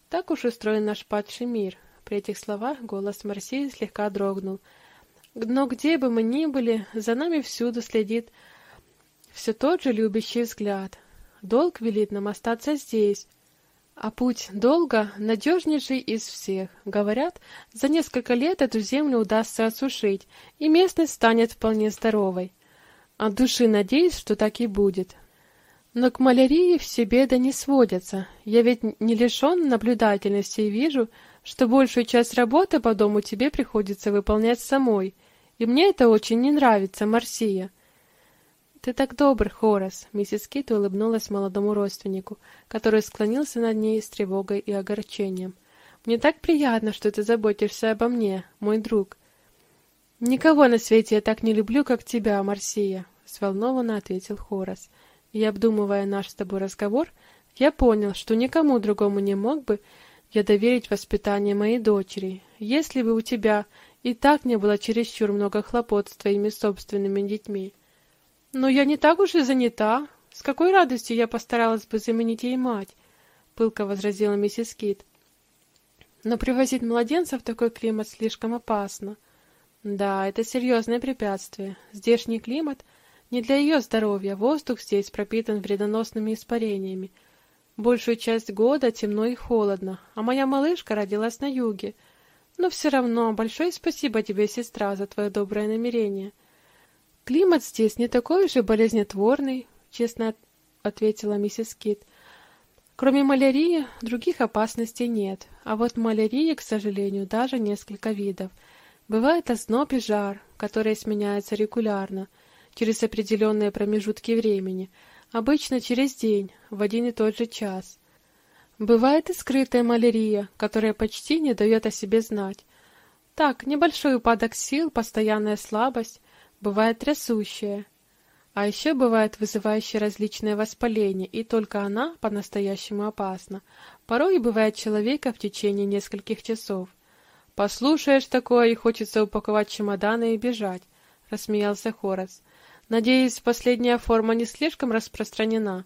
Так уж устроен наш падший мир. При этих словах голос Марсии слегка дрогнул. Но где бы мы ни были, за нами всюду следит все тот же любящий взгляд. Долг велит нам остаться здесь, а путь долга надежнейший из всех. Говорят, за несколько лет эту землю удастся осушить, и местность станет вполне здоровой. От души надеюсь, что так и будет. Но к малярии все беды не сводятся. Я ведь не лишен наблюдательности и вижу, что большую часть работы по дому тебе приходится выполнять самой. И мне это очень не нравится, Марсия. Ты так добр, Хорас, миссис Кит улыбнулась молодому родственнику, который склонился над ней с тревогой и огорчением. Мне так приятно, что ты заботишься обо мне, мой друг. Никого на свете я так не люблю, как тебя, Марсия, взволнованно ответил Хорас. И обдумывая наш с тобой разговор, я понял, что никому другому не мог бы я доверить воспитание моей дочери, если бы у тебя и так не было чересчур много хлопот с твоими собственными детьми. Но я не так уж и занята. С какой радостью я постаралась бы заменить ей мать, пылко возразила миссис Кит. Но привозить младенца в такой климат слишком опасно. Да, это серьезное препятствие. Здешний климат — не для ее здоровья, воздух здесь пропитан вредоносными испарениями. Большую часть года темно и холодно, а моя малышка родилась на юге. Но все равно большое спасибо тебе, сестра, за твое доброе намерение. Климат здесь не такой же болезнетворный, честно ответила миссис Кит. Кроме малярии, других опасностей нет, а вот малярии, к сожалению, даже несколько видов. Бывает озноб и жар, которые сменяются регулярно – через определенные промежутки времени, обычно через день, в один и тот же час. Бывает и скрытая малярия, которая почти не дает о себе знать. Так, небольшой упадок сил, постоянная слабость, бывает трясущая. А еще бывает вызывающая различные воспаления, и только она по-настоящему опасна. Порой бывает человека в течение нескольких часов. Послушаешь такое, и хочется упаковать чемоданы и бежать, рассмеялся Хорас. Надеюсь, последняя форма не слишком распространена.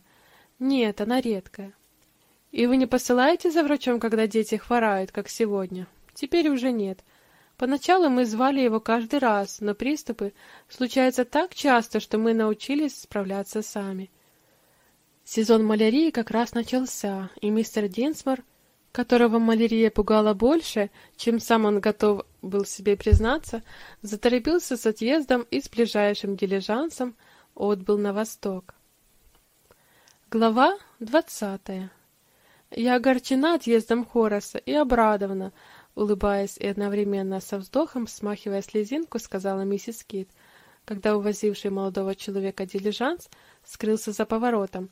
Нет, она редкая. И вы не посылаете за врачом, когда дети хворают, как сегодня? Теперь уже нет. Поначалу мы звали его каждый раз, но приступы случаются так часто, что мы научились справляться сами. Сезон малярии как раз начался, и мистер Динсмор которого малярия пугала больше, чем сам он готов был себе признаться, заторопился с отъездом и с ближайшим дилижансом отбыл на восток. Глава двадцатая. Я огорчена отъездом Хораса и обрадована, улыбаясь и одновременно со вздохом смахивая слезинку, сказала миссис Кит, когда увозивший молодого человека дилижанс скрылся за поворотом.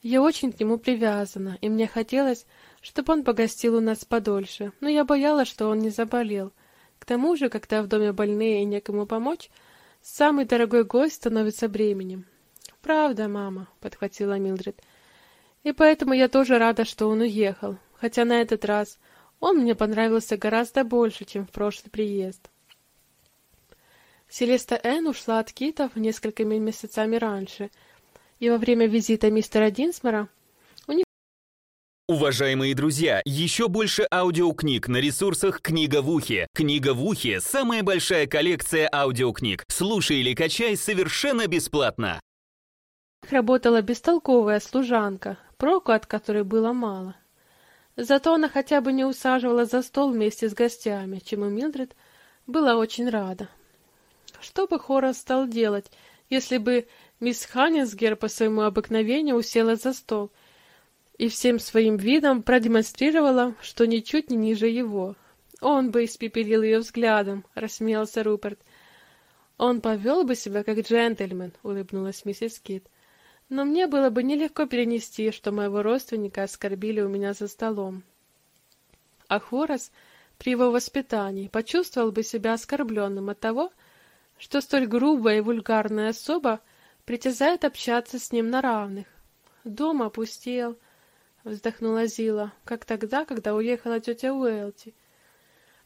Я очень к нему привязана, и мне хотелось, чтобы он погостил у нас подольше, но я боялась, что он не заболел. К тому же, когда в доме больные и некому помочь, самый дорогой гость становится бременем. Правда, мама, подхватила Милдред. И поэтому я тоже рада, что он уехал, хотя на этот раз он мне понравился гораздо больше, чем в прошлый приезд. Селеста Энн ушла от Китов несколькими месяцами раньше, и во время визита мистера Динсмора. Уважаемые друзья, еще больше аудиокниг на ресурсах «Книга в ухе». «Книга в ухе» — самая большая коллекция аудиокниг. Слушай или качай совершенно бесплатно. работала бестолковая служанка, проку от которой было мало. Зато она хотя бы не усаживала за стол вместе с гостями, чему Милдред была очень рада. Что бы Хорас стал делать, если бы мисс Ханнисгер по своему обыкновению усела за стол и всем своим видом продемонстрировала, что ничуть не ниже его? Он бы испепелил ее взглядом, рассмеялся Руперт. Он повел бы себя как джентльмен, улыбнулась миссис Кит. Но мне было бы нелегко перенести, что моего родственника оскорбили у меня за столом. А Хорас при его воспитании почувствовал бы себя оскорбленным от того, что столь грубая и вульгарная особа притязает общаться с ним на равных. Дом опустел, вздохнула Зила, как тогда, когда уехала тетя Уэлти.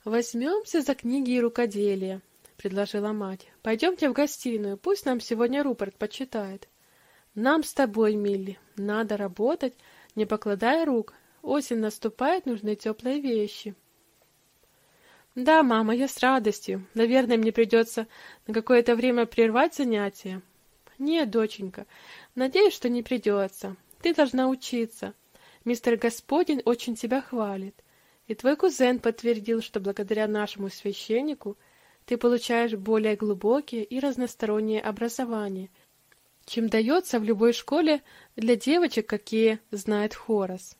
Возьмемся за книги и рукоделие, предложила мать. Пойдемте в гостиную, пусть нам сегодня Руперт почитает. Нам с тобой, Милли, надо работать, не покладая рук. Осень наступает, нужны теплые вещи. Да, мама, я с радостью. Наверное, мне придется на какое-то время прервать занятия. Нет, доченька, надеюсь, что не придется. Ты должна учиться. Мистер Господин очень тебя хвалит. И твой кузен подтвердил, что благодаря нашему священнику ты получаешь более глубокие и разностороннее образование, чем дается в любой школе для девочек, какие знает Хорас.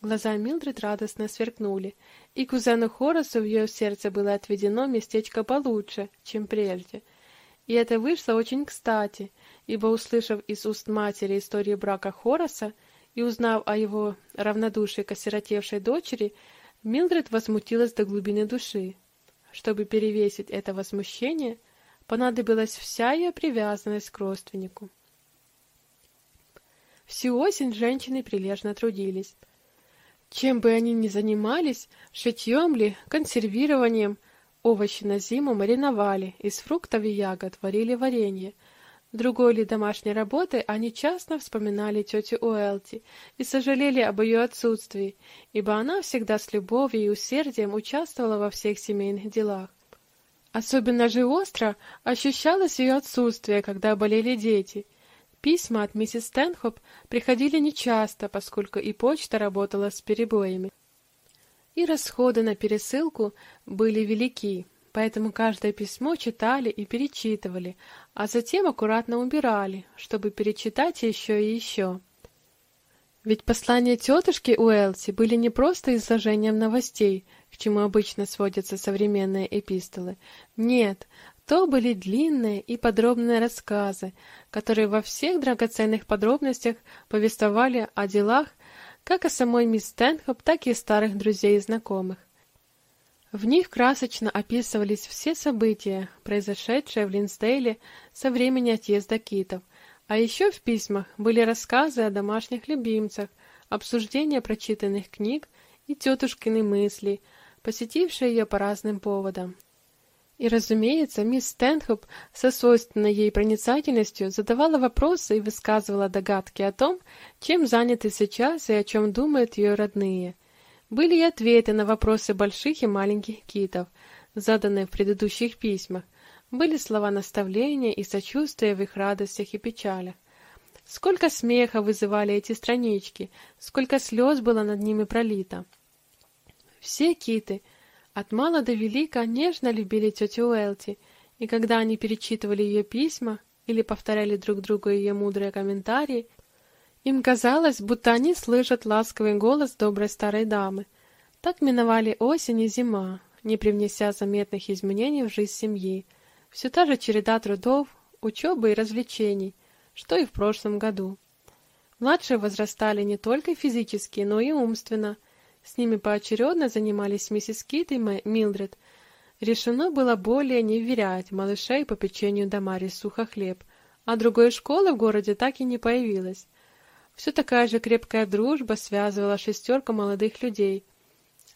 Глаза Милдред радостно сверкнули, и кузену Хорасу в ее сердце было отведено местечко получше, чем прежде. И это вышло очень кстати, ибо, услышав из уст матери историю брака Хораса и узнав о его равнодушии к осиротевшей дочери, Милдред возмутилась до глубины души. Чтобы перевесить это возмущение, понадобилась вся ее привязанность к родственнику. Всю осень женщины прилежно трудились. Чем бы они ни занимались, шитьем ли, консервированием, овощи на зиму мариновали, из фруктов и ягод варили варенье. Другой ли домашней работы они часто вспоминали тетю Уэлти и сожалели об ее отсутствии, ибо она всегда с любовью и усердием участвовала во всех семейных делах. Особенно же остро ощущалось ее отсутствие, когда болели дети — Письма от миссис Стэнхоп приходили нечасто, поскольку и почта работала с перебоями. И расходы на пересылку были велики, поэтому каждое письмо читали и перечитывали, а затем аккуратно убирали, чтобы перечитать еще и еще. Ведь послания тетушки Уэлси были не просто изложением новостей, к чему обычно сводятся современные эпистолы. Нет, то были длинные и подробные рассказы, которые во всех драгоценных подробностях повествовали о делах как о самой мисс Стэнхоп, так и старых друзей и знакомых. В них красочно описывались все события, произошедшие в Линсдейле со времени отъезда китов, а еще в письмах были рассказы о домашних любимцах, обсуждения прочитанных книг и тетушкины мысли, посетившие ее по разным поводам. И, разумеется, мисс Стэнхоп со свойственной ей проницательностью задавала вопросы и высказывала догадки о том, чем заняты сейчас и о чем думают ее родные. Были и ответы на вопросы больших и маленьких китов, заданные в предыдущих письмах, были слова наставления и сочувствия в их радостях и печалях. Сколько смеха вызывали эти странички, сколько слез было над ними пролито. Все киты — от мала до велика нежно любили тетю Уэлти, и когда они перечитывали ее письма или повторяли друг другу ее мудрые комментарии, им казалось, будто они слышат ласковый голос доброй старой дамы. Так миновали осень и зима, не привнеся заметных изменений в жизнь семьи. Все та же череда трудов, учебы и развлечений, что и в прошлом году. Младшие возрастали не только физически, но и умственно – с ними поочередно занимались миссис Кит и Милдред. Решено было более не вверять малышей по печенью Дамари Сухохлеб, а другой школы в городе так и не появилось. Все такая же крепкая дружба связывала шестерку молодых людей,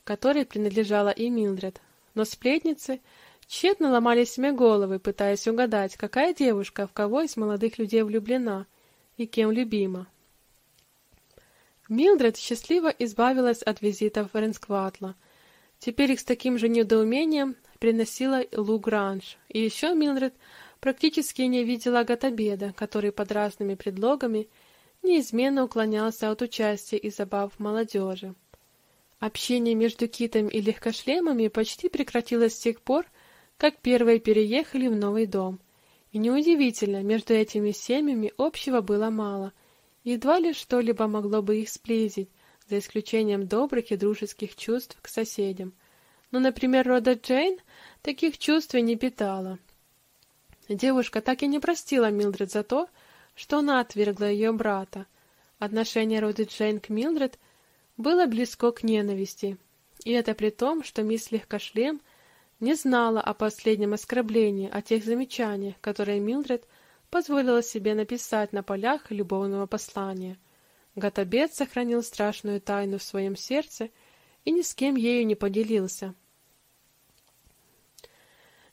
которой принадлежала и Милдред. Но сплетницы, Тщетно ломали себе головы, пытаясь угадать, какая девушка в кого из молодых людей влюблена и кем любима. Милдред счастливо избавилась от визитов Ренскватла. Теперь их с таким же недоумением приносила Лу Гранж. И еще Милдред практически не видела Гатабеда, который под разными предлогами неизменно уклонялся от участия и забав молодежи. Общение между Китом и легкошлемами почти прекратилось с тех пор, как первые переехали в новый дом. И неудивительно, между этими семьями общего было мало. Едва ли что-либо могло бы их сблизить, за исключением добрых и дружеских чувств к соседям. Но, например, Рода Джейн таких чувств и не питала. Девушка так и не простила Милдред за то, что она отвергла ее брата. Отношение Роды Джейн к Милдред было близко к ненависти, и это при том, что мисс Легкошлем не знала о последнем оскорблении, о тех замечаниях, которые Милдред позволила себе написать на полях любовного послания. Гатабет сохранил страшную тайну в своем сердце и ни с кем ею не поделился.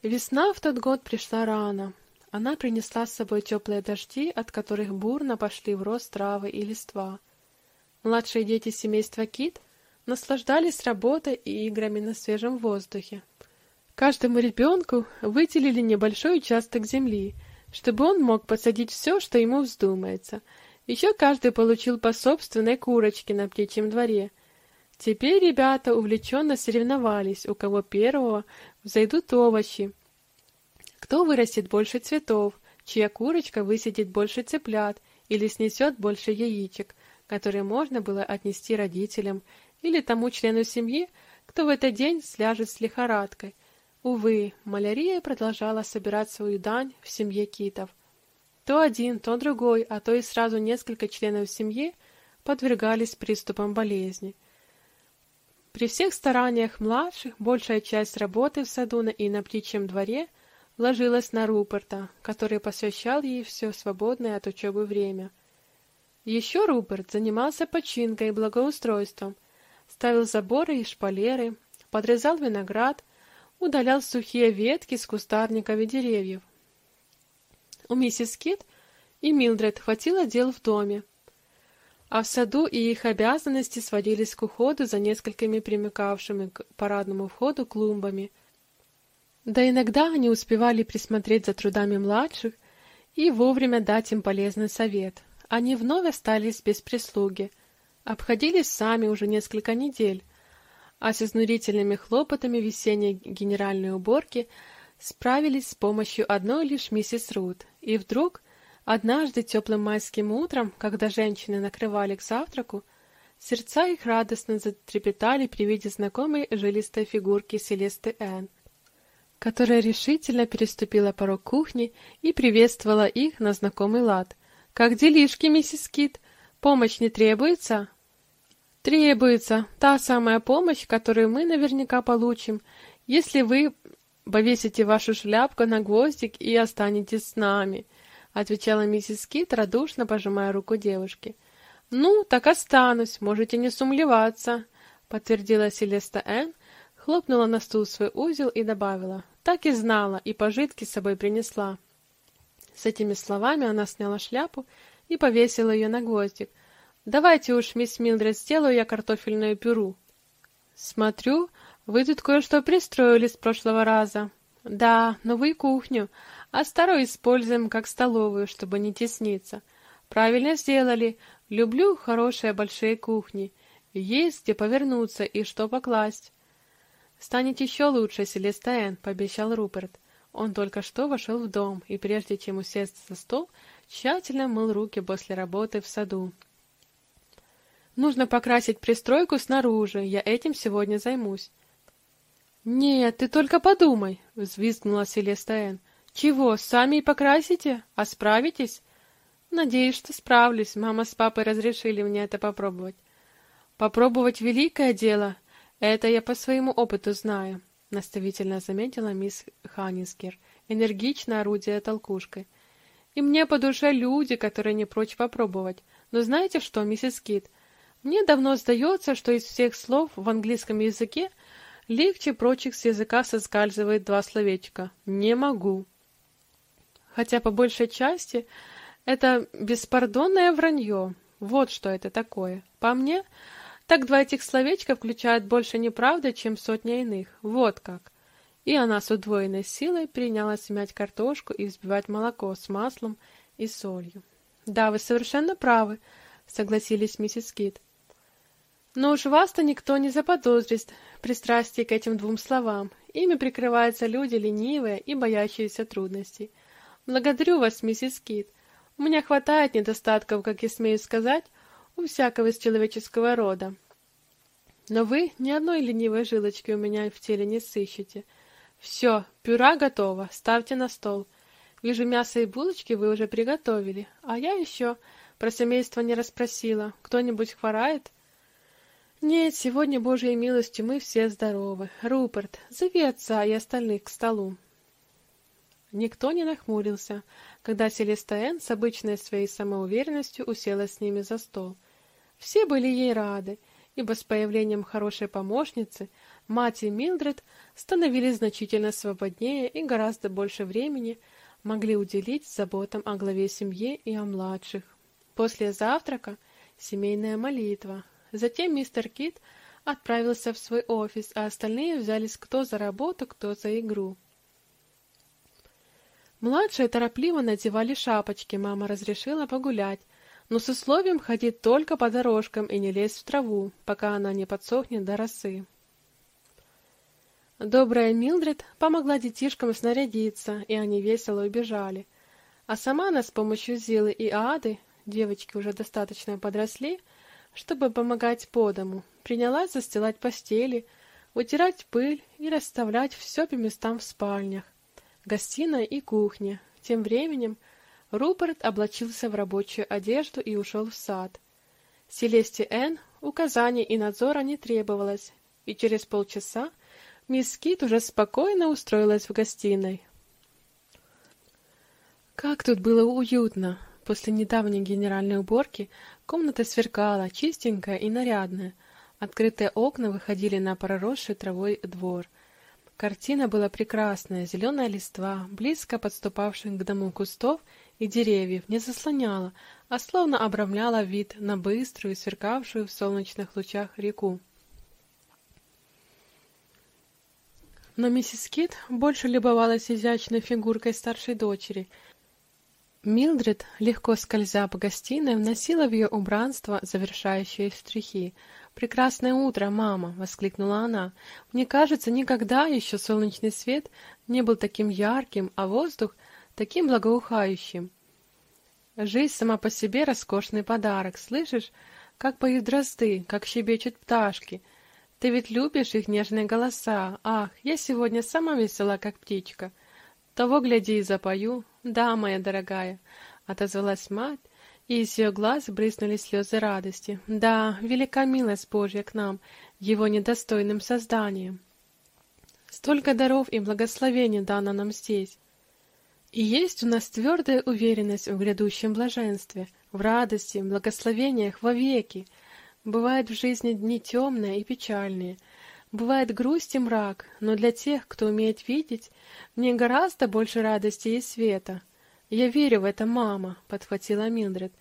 Весна в тот год пришла рано. Она принесла с собой теплые дожди, от которых бурно пошли в рост травы и листва. Младшие дети семейства Кит наслаждались работой и играми на свежем воздухе. Каждому ребенку выделили небольшой участок земли, чтобы он мог посадить все, что ему вздумается. Еще каждый получил по собственной курочке на птичьем дворе. Теперь ребята увлеченно соревновались, у кого первого взойдут овощи, кто вырастет больше цветов, чья курочка высидит больше цыплят или снесет больше яичек, которые можно было отнести родителям или тому члену семьи, кто в этот день сляжет с лихорадкой. Увы, малярия продолжала собирать свою дань в семье китов. То один, то другой, а то и сразу несколько членов семьи подвергались приступам болезни. При всех стараниях младших большая часть работы в саду и на птичьем дворе – ложилась на Руперта, который посвящал ей все свободное от учебы время. Еще Руперт занимался починкой и благоустройством, ставил заборы и шпалеры, подрезал виноград, удалял сухие ветки с кустарников и деревьев. У миссис Кит и Милдред хватило дел в доме, а в саду и их обязанности сводились к уходу за несколькими примыкавшими к парадному входу клумбами – да иногда они успевали присмотреть за трудами младших и вовремя дать им полезный совет. Они вновь остались без прислуги, обходились сами уже несколько недель, а с изнурительными хлопотами весенней генеральной уборки справились с помощью одной лишь миссис Рут. И вдруг, однажды теплым майским утром, когда женщины накрывали к завтраку, сердца их радостно затрепетали при виде знакомой жилистой фигурки Селесты Энн которая решительно переступила порог кухни и приветствовала их на знакомый лад. «Как делишки, миссис Кит? Помощь не требуется?» «Требуется. Та самая помощь, которую мы наверняка получим, если вы повесите вашу шляпку на гвоздик и останетесь с нами», — отвечала миссис Кит, радушно пожимая руку девушки. «Ну, так останусь, можете не сумлеваться», — подтвердила Селеста Энн, хлопнула на стул свой узел и добавила. Так и знала, и пожитки с собой принесла. С этими словами она сняла шляпу и повесила ее на гвоздик. Давайте уж, мисс Милдред, сделаю я картофельную пюру. Смотрю, вы тут кое-что пристроили с прошлого раза. Да, новую кухню, а старую используем как столовую, чтобы не тесниться. Правильно сделали. Люблю хорошие большие кухни. Есть где повернуться и что покласть. «Станет еще лучше, Селестайн», — пообещал Руперт. Он только что вошел в дом, и прежде чем усесться за стол, тщательно мыл руки после работы в саду. «Нужно покрасить пристройку снаружи, я этим сегодня займусь». «Нет, ты только подумай», — взвизгнула Селестайн. «Чего, сами и покрасите? А справитесь?» «Надеюсь, что справлюсь. Мама с папой разрешили мне это попробовать». «Попробовать великое дело. Это я по своему опыту знаю, наставительно заметила мисс Ханискер, энергичное орудие толкушкой. И мне по душе люди, которые не прочь попробовать. Но знаете что, миссис Кит, мне давно сдается, что из всех слов в английском языке Легче прочих с языка соскальзывает два словечка «не могу». Хотя по большей части это беспардонное вранье. Вот что это такое. По мне, так два этих словечка включают больше неправды, чем сотня иных. Вот как. И она с удвоенной силой принялась мять картошку и взбивать молоко с маслом и солью. «Да, вы совершенно правы», — согласились миссис Кит. «Но уж вас-то никто не заподозрит в пристрастии к этим двум словам. Ими прикрываются люди ленивые и боящиеся трудностей. Благодарю вас, миссис Кит. У меня хватает недостатков, как я смею сказать, у всякого из человеческого рода. Но вы ни одной ленивой жилочки у меня в теле не сыщете. Все, пюра готово, ставьте на стол. Вижу, мясо и булочки вы уже приготовили, а я еще про семейство не расспросила. Кто-нибудь хворает? Нет, сегодня, Божьей милостью, мы все здоровы. Руперт, зови отца и остальных к столу. Никто не нахмурился, когда Селеста Энн с обычной своей самоуверенностью уселась с ними за стол. Все были ей рады, ибо с появлением хорошей помощницы мать и Милдред становились значительно свободнее и гораздо больше времени могли уделить заботам о главе семьи и о младших. После завтрака семейная молитва. Затем мистер Кит отправился в свой офис, а остальные взялись кто за работу, кто за игру. Младшие торопливо надевали шапочки, мама разрешила погулять, но с условием ходить только по дорожкам и не лезть в траву, пока она не подсохнет до росы. Добрая Милдред помогла детишкам снарядиться, и они весело убежали. А сама она с помощью Зилы и Ады, девочки уже достаточно подросли, чтобы помогать по дому, принялась застилать постели, утирать пыль и расставлять все по местам в спальнях гостиная и кухня. Тем временем Руперт облачился в рабочую одежду и ушел в сад. Селесте Н. указаний и надзора не требовалось, и через полчаса мисс Кит уже спокойно устроилась в гостиной. Как тут было уютно! После недавней генеральной уборки комната сверкала, чистенькая и нарядная. Открытые окна выходили на проросший травой двор — Картина была прекрасная, зеленая листва, близко подступавших к дому кустов и деревьев, не заслоняла, а словно обрамляла вид на быструю, сверкавшую в солнечных лучах реку. Но миссис Кит больше любовалась изящной фигуркой старшей дочери. Милдред, легко скользя по гостиной, вносила в ее убранство завершающие штрихи — «Прекрасное утро, мама!» — воскликнула она. «Мне кажется, никогда еще солнечный свет не был таким ярким, а воздух таким благоухающим. Жизнь сама по себе роскошный подарок, слышишь? Как поют дрозды, как щебечут пташки. Ты ведь любишь их нежные голоса. Ах, я сегодня сама весела, как птичка. Того, гляди, и запою. Да, моя дорогая, — отозвалась мать, и из ее глаз брызнули слезы радости. Да, велика милость Божья к нам, его недостойным созданием. Столько даров и благословений дано нам здесь. И есть у нас твердая уверенность в грядущем блаженстве, в радости, благословениях вовеки. Бывают в жизни дни темные и печальные, бывает грусть и мрак, но для тех, кто умеет видеть, мне гораздо больше радости и света. Я верю в это, мама, подхватила Милдред.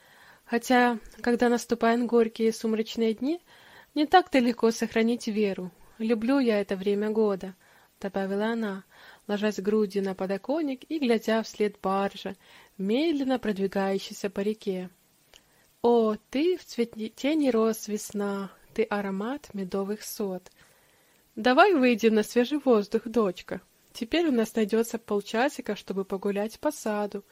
Хотя, когда наступают горькие сумрачные дни, не так-то легко сохранить веру. Люблю я это время года, добавила она, ложась грудью на подоконник и глядя вслед баржа, медленно продвигающейся по реке. О, ты в цветении роз весна, ты аромат медовых сот. Давай выйдем на свежий воздух, дочка. Теперь у нас найдется полчасика, чтобы погулять по саду,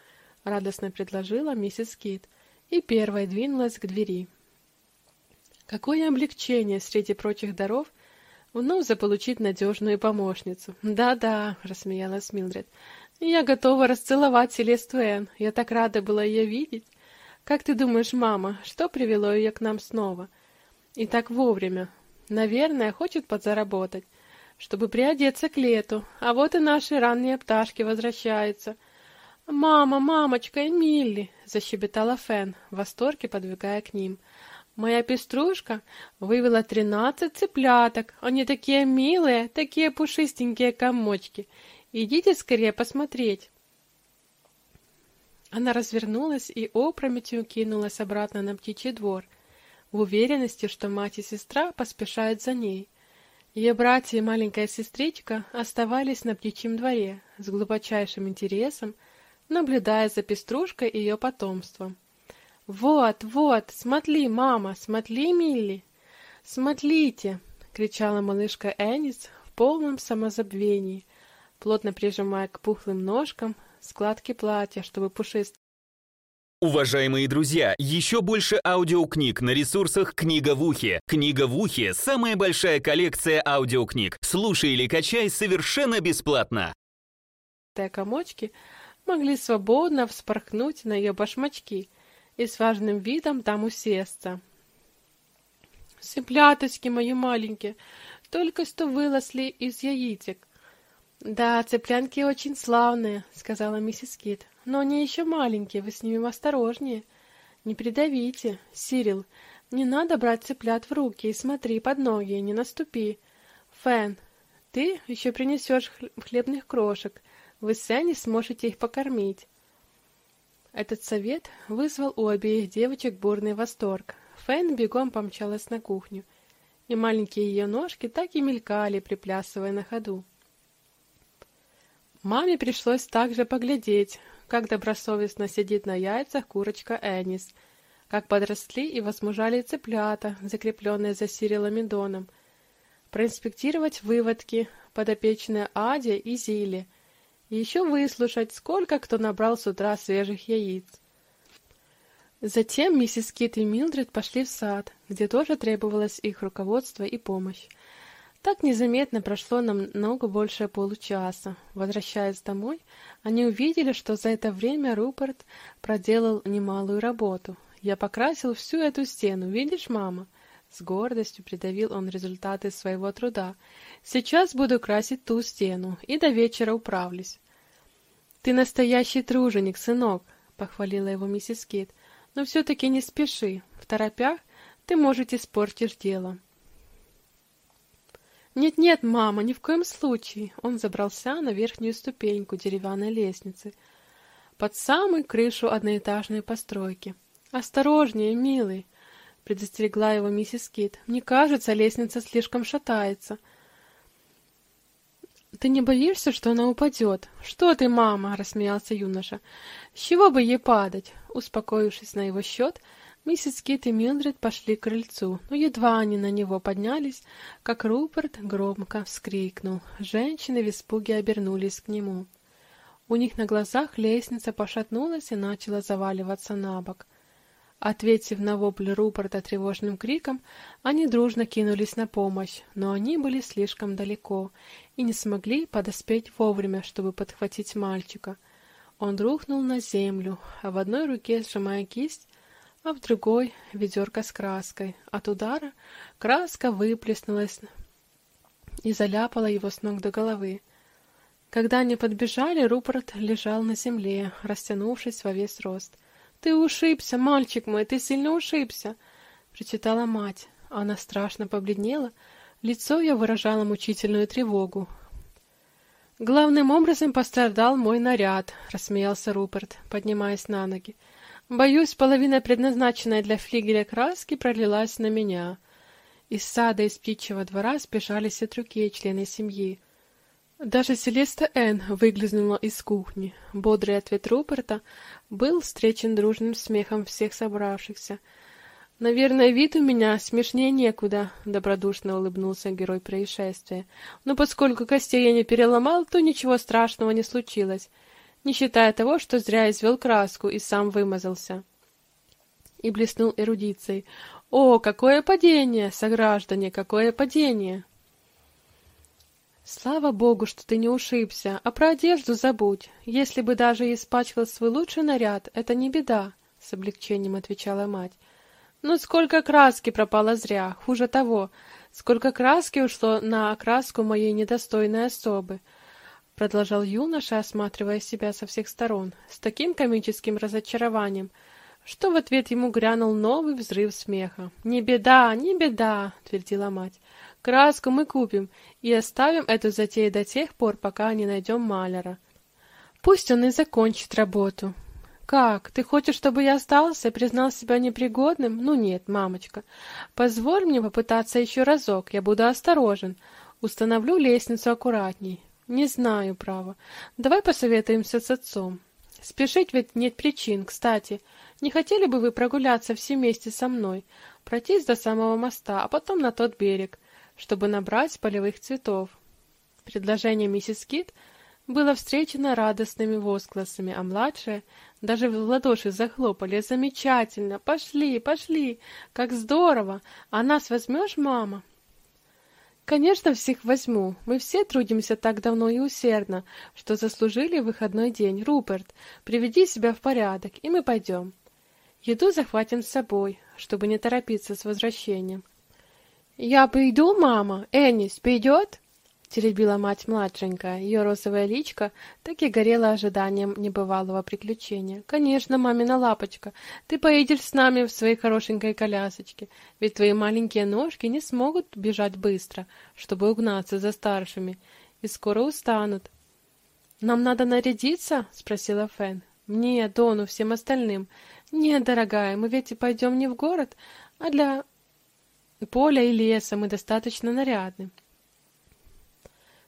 радостно предложила миссис Кит и первая двинулась к двери. Какое облегчение среди прочих даров вновь заполучить надежную помощницу. Да-да, рассмеялась Милдред. Я готова расцеловать Селесту Энн. Я так рада была ее видеть. Как ты думаешь, мама, что привело ее к нам снова? И так вовремя. Наверное, хочет подзаработать, чтобы приодеться к лету. А вот и наши ранние пташки возвращаются. «Мама, мамочка, Эмили!» — защебетала Фен, в восторге подвигая к ним. Моя пеструшка вывела тринадцать цыпляток. Они такие милые, такие пушистенькие комочки. Идите скорее посмотреть. Она развернулась и опрометью кинулась обратно на птичий двор, в уверенности, что мать и сестра поспешают за ней. Ее братья и маленькая сестричка оставались на птичьем дворе, с глубочайшим интересом, наблюдая за пеструшкой и ее потомством. «Вот, вот, смотри, мама, смотри, Милли!» «Смотрите!» — кричала малышка Энис в полном самозабвении, плотно прижимая к пухлым ножкам складки платья, чтобы пушистый Уважаемые друзья, еще больше аудиокниг на ресурсах «Книга в ухе». «Книга в ухе» — самая большая коллекция аудиокниг. Слушай или качай совершенно бесплатно. комочки могли свободно вспорхнуть на ее башмачки — и с важным видом там усесться. «Цыпляточки мои маленькие, только что вылазли из яичек». «Да, цыплянки очень славные», — сказала миссис Кит, — «но они еще маленькие, вы с ними осторожнее. Не придавите, Сирил, не надо брать цыплят в руки и смотри под ноги, не наступи. Фэн, ты еще принесешь хлебных крошек, вы с Энни сможете их покормить». Этот совет вызвал у обеих девочек бурный восторг. Фэн бегом помчалась на кухню, и маленькие ее ножки так и мелькали, приплясывая на ходу. Маме пришлось также поглядеть, как добросовестно сидит на яйцах курочка Энис, как подросли и возмужали цыплята, закрепленные за Сирилом Доном, проинспектировать выводки, подопечные Аде и Зиле — и еще выслушать, сколько кто набрал с утра свежих яиц. Затем миссис Кит и Милдред пошли в сад, где тоже требовалось их руководство и помощь. Так незаметно прошло намного больше получаса. Возвращаясь домой, они увидели, что за это время Руперт проделал немалую работу. «Я покрасил всю эту стену, видишь, мама?» С гордостью придавил он результаты своего труда. Сейчас буду красить ту стену, и до вечера управлюсь. Ты настоящий труженик, сынок, похвалила его миссис Кит. Но все-таки не спеши. В торопях ты, может, испортишь дело. Нет-нет, мама, ни в коем случае. Он забрался на верхнюю ступеньку деревянной лестницы, под самую крышу одноэтажной постройки. Осторожнее, милый, предостерегла его миссис Кит. Мне кажется, лестница слишком шатается. Ты не боишься, что она упадет? Что ты, мама, рассмеялся юноша. С чего бы ей падать? Успокоившись на его счет, миссис Кит и Милдред пошли к крыльцу, но едва они на него поднялись, как Руперт громко вскрикнул. Женщины в испуге обернулись к нему. У них на глазах лестница пошатнулась и начала заваливаться на бок. Ответив на вопль Рупорта тревожным криком, они дружно кинулись на помощь, но они были слишком далеко и не смогли подоспеть вовремя, чтобы подхватить мальчика. Он рухнул на землю, а в одной руке сжимая кисть, а в другой — ведерко с краской. От удара краска выплеснулась и заляпала его с ног до головы. Когда они подбежали, Рупорт лежал на земле, растянувшись во весь рост — ты ушибся, мальчик мой, ты сильно ушибся, причитала мать. Она страшно побледнела, лицо ее выражало мучительную тревогу. Главным образом пострадал мой наряд, рассмеялся Руперт, поднимаясь на ноги. Боюсь, половина предназначенной для флигеля краски пролилась на меня. Из сада из птичьего двора спешались от руки члены семьи. Даже Селеста Н. выглянула из кухни. Бодрый ответ Руперта был встречен дружным смехом всех собравшихся. «Наверное, вид у меня смешнее некуда», — добродушно улыбнулся герой происшествия. «Но поскольку костей я не переломал, то ничего страшного не случилось, не считая того, что зря извел краску и сам вымазался». И блеснул эрудицией. «О, какое падение, сограждане, какое падение!» Слава богу, что ты не ушибся, а про одежду забудь. Если бы даже испачкал свой лучший наряд, это не беда, с облегчением отвечала мать. Но сколько краски пропало зря, хуже того, сколько краски ушло на окраску моей недостойной особы, продолжал юноша, осматривая себя со всех сторон, с таким комическим разочарованием, что в ответ ему грянул новый взрыв смеха. «Не беда, не беда!» — твердила мать. «Краску мы купим и оставим эту затею до тех пор, пока не найдем маляра. Пусть он и закончит работу». «Как? Ты хочешь, чтобы я остался и признал себя непригодным? Ну нет, мамочка. Позволь мне попытаться еще разок, я буду осторожен. Установлю лестницу аккуратней. Не знаю, право. Давай посоветуемся с отцом. Спешить ведь нет причин. Кстати, не хотели бы вы прогуляться все вместе со мной, пройтись до самого моста, а потом на тот берег, чтобы набрать полевых цветов? Предложение миссис Кит было встречено радостными возгласами, а младшие даже в ладоши захлопали. «Замечательно! Пошли, пошли! Как здорово! А нас возьмешь, мама?» Конечно, всех возьму. Мы все трудимся так давно и усердно, что заслужили выходной день. Руперт, приведи себя в порядок, и мы пойдем. Еду захватим с собой, чтобы не торопиться с возвращением. Я пойду, мама. Эннис пойдет? теребила мать младшенькая. Ее розовая личка так и горела ожиданием небывалого приключения. «Конечно, мамина лапочка, ты поедешь с нами в своей хорошенькой колясочке, ведь твои маленькие ножки не смогут бежать быстро, чтобы угнаться за старшими, и скоро устанут». «Нам надо нарядиться?» — спросила Фэн. «Мне, Дону, всем остальным». «Нет, дорогая, мы ведь и пойдем не в город, а для поля и леса мы достаточно нарядны».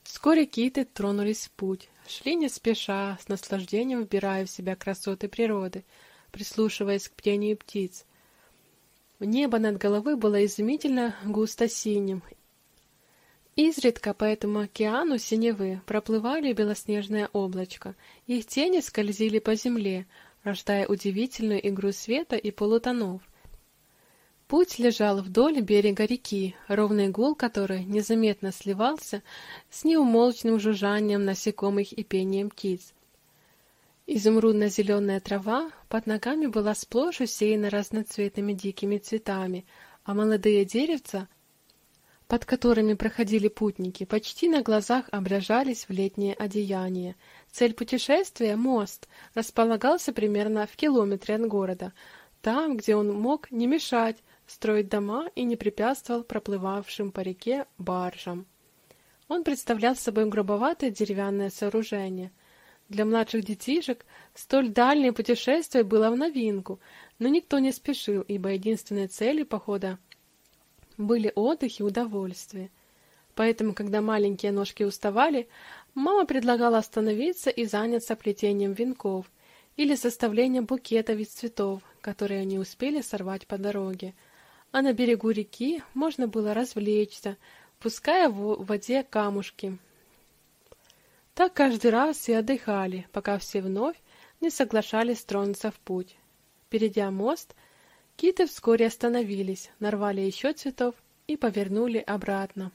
Вскоре киты тронулись в путь, шли не спеша, с наслаждением вбирая в себя красоты природы, прислушиваясь к пению птиц. Небо над головой было изумительно густо-синим. Изредка по этому океану синевы проплывали белоснежное облачко, их тени скользили по земле, рождая удивительную игру света и полутонов. Путь лежал вдоль берега реки, ровный гул которой незаметно сливался с неумолчным жужжанием насекомых и пением птиц. Изумрудно-зеленая трава под ногами была сплошь усеяна разноцветными дикими цветами, а молодые деревца, под которыми проходили путники, почти на глазах обряжались в летнее одеяние. Цель путешествия, мост, располагался примерно в километре от города, там, где он мог не мешать строить дома и не препятствовал проплывавшим по реке баржам. Он представлял собой грубоватое деревянное сооружение. Для младших детишек столь дальнее путешествие было в новинку, но никто не спешил, ибо единственной целью похода были отдых и удовольствие. Поэтому, когда маленькие ножки уставали, мама предлагала остановиться и заняться плетением венков или составлением букетов из цветов, которые они успели сорвать по дороге а на берегу реки можно было развлечься, пуская в воде камушки. Так каждый раз и отдыхали, пока все вновь не соглашались тронуться в путь. Перейдя мост, киты вскоре остановились, нарвали еще цветов и повернули обратно.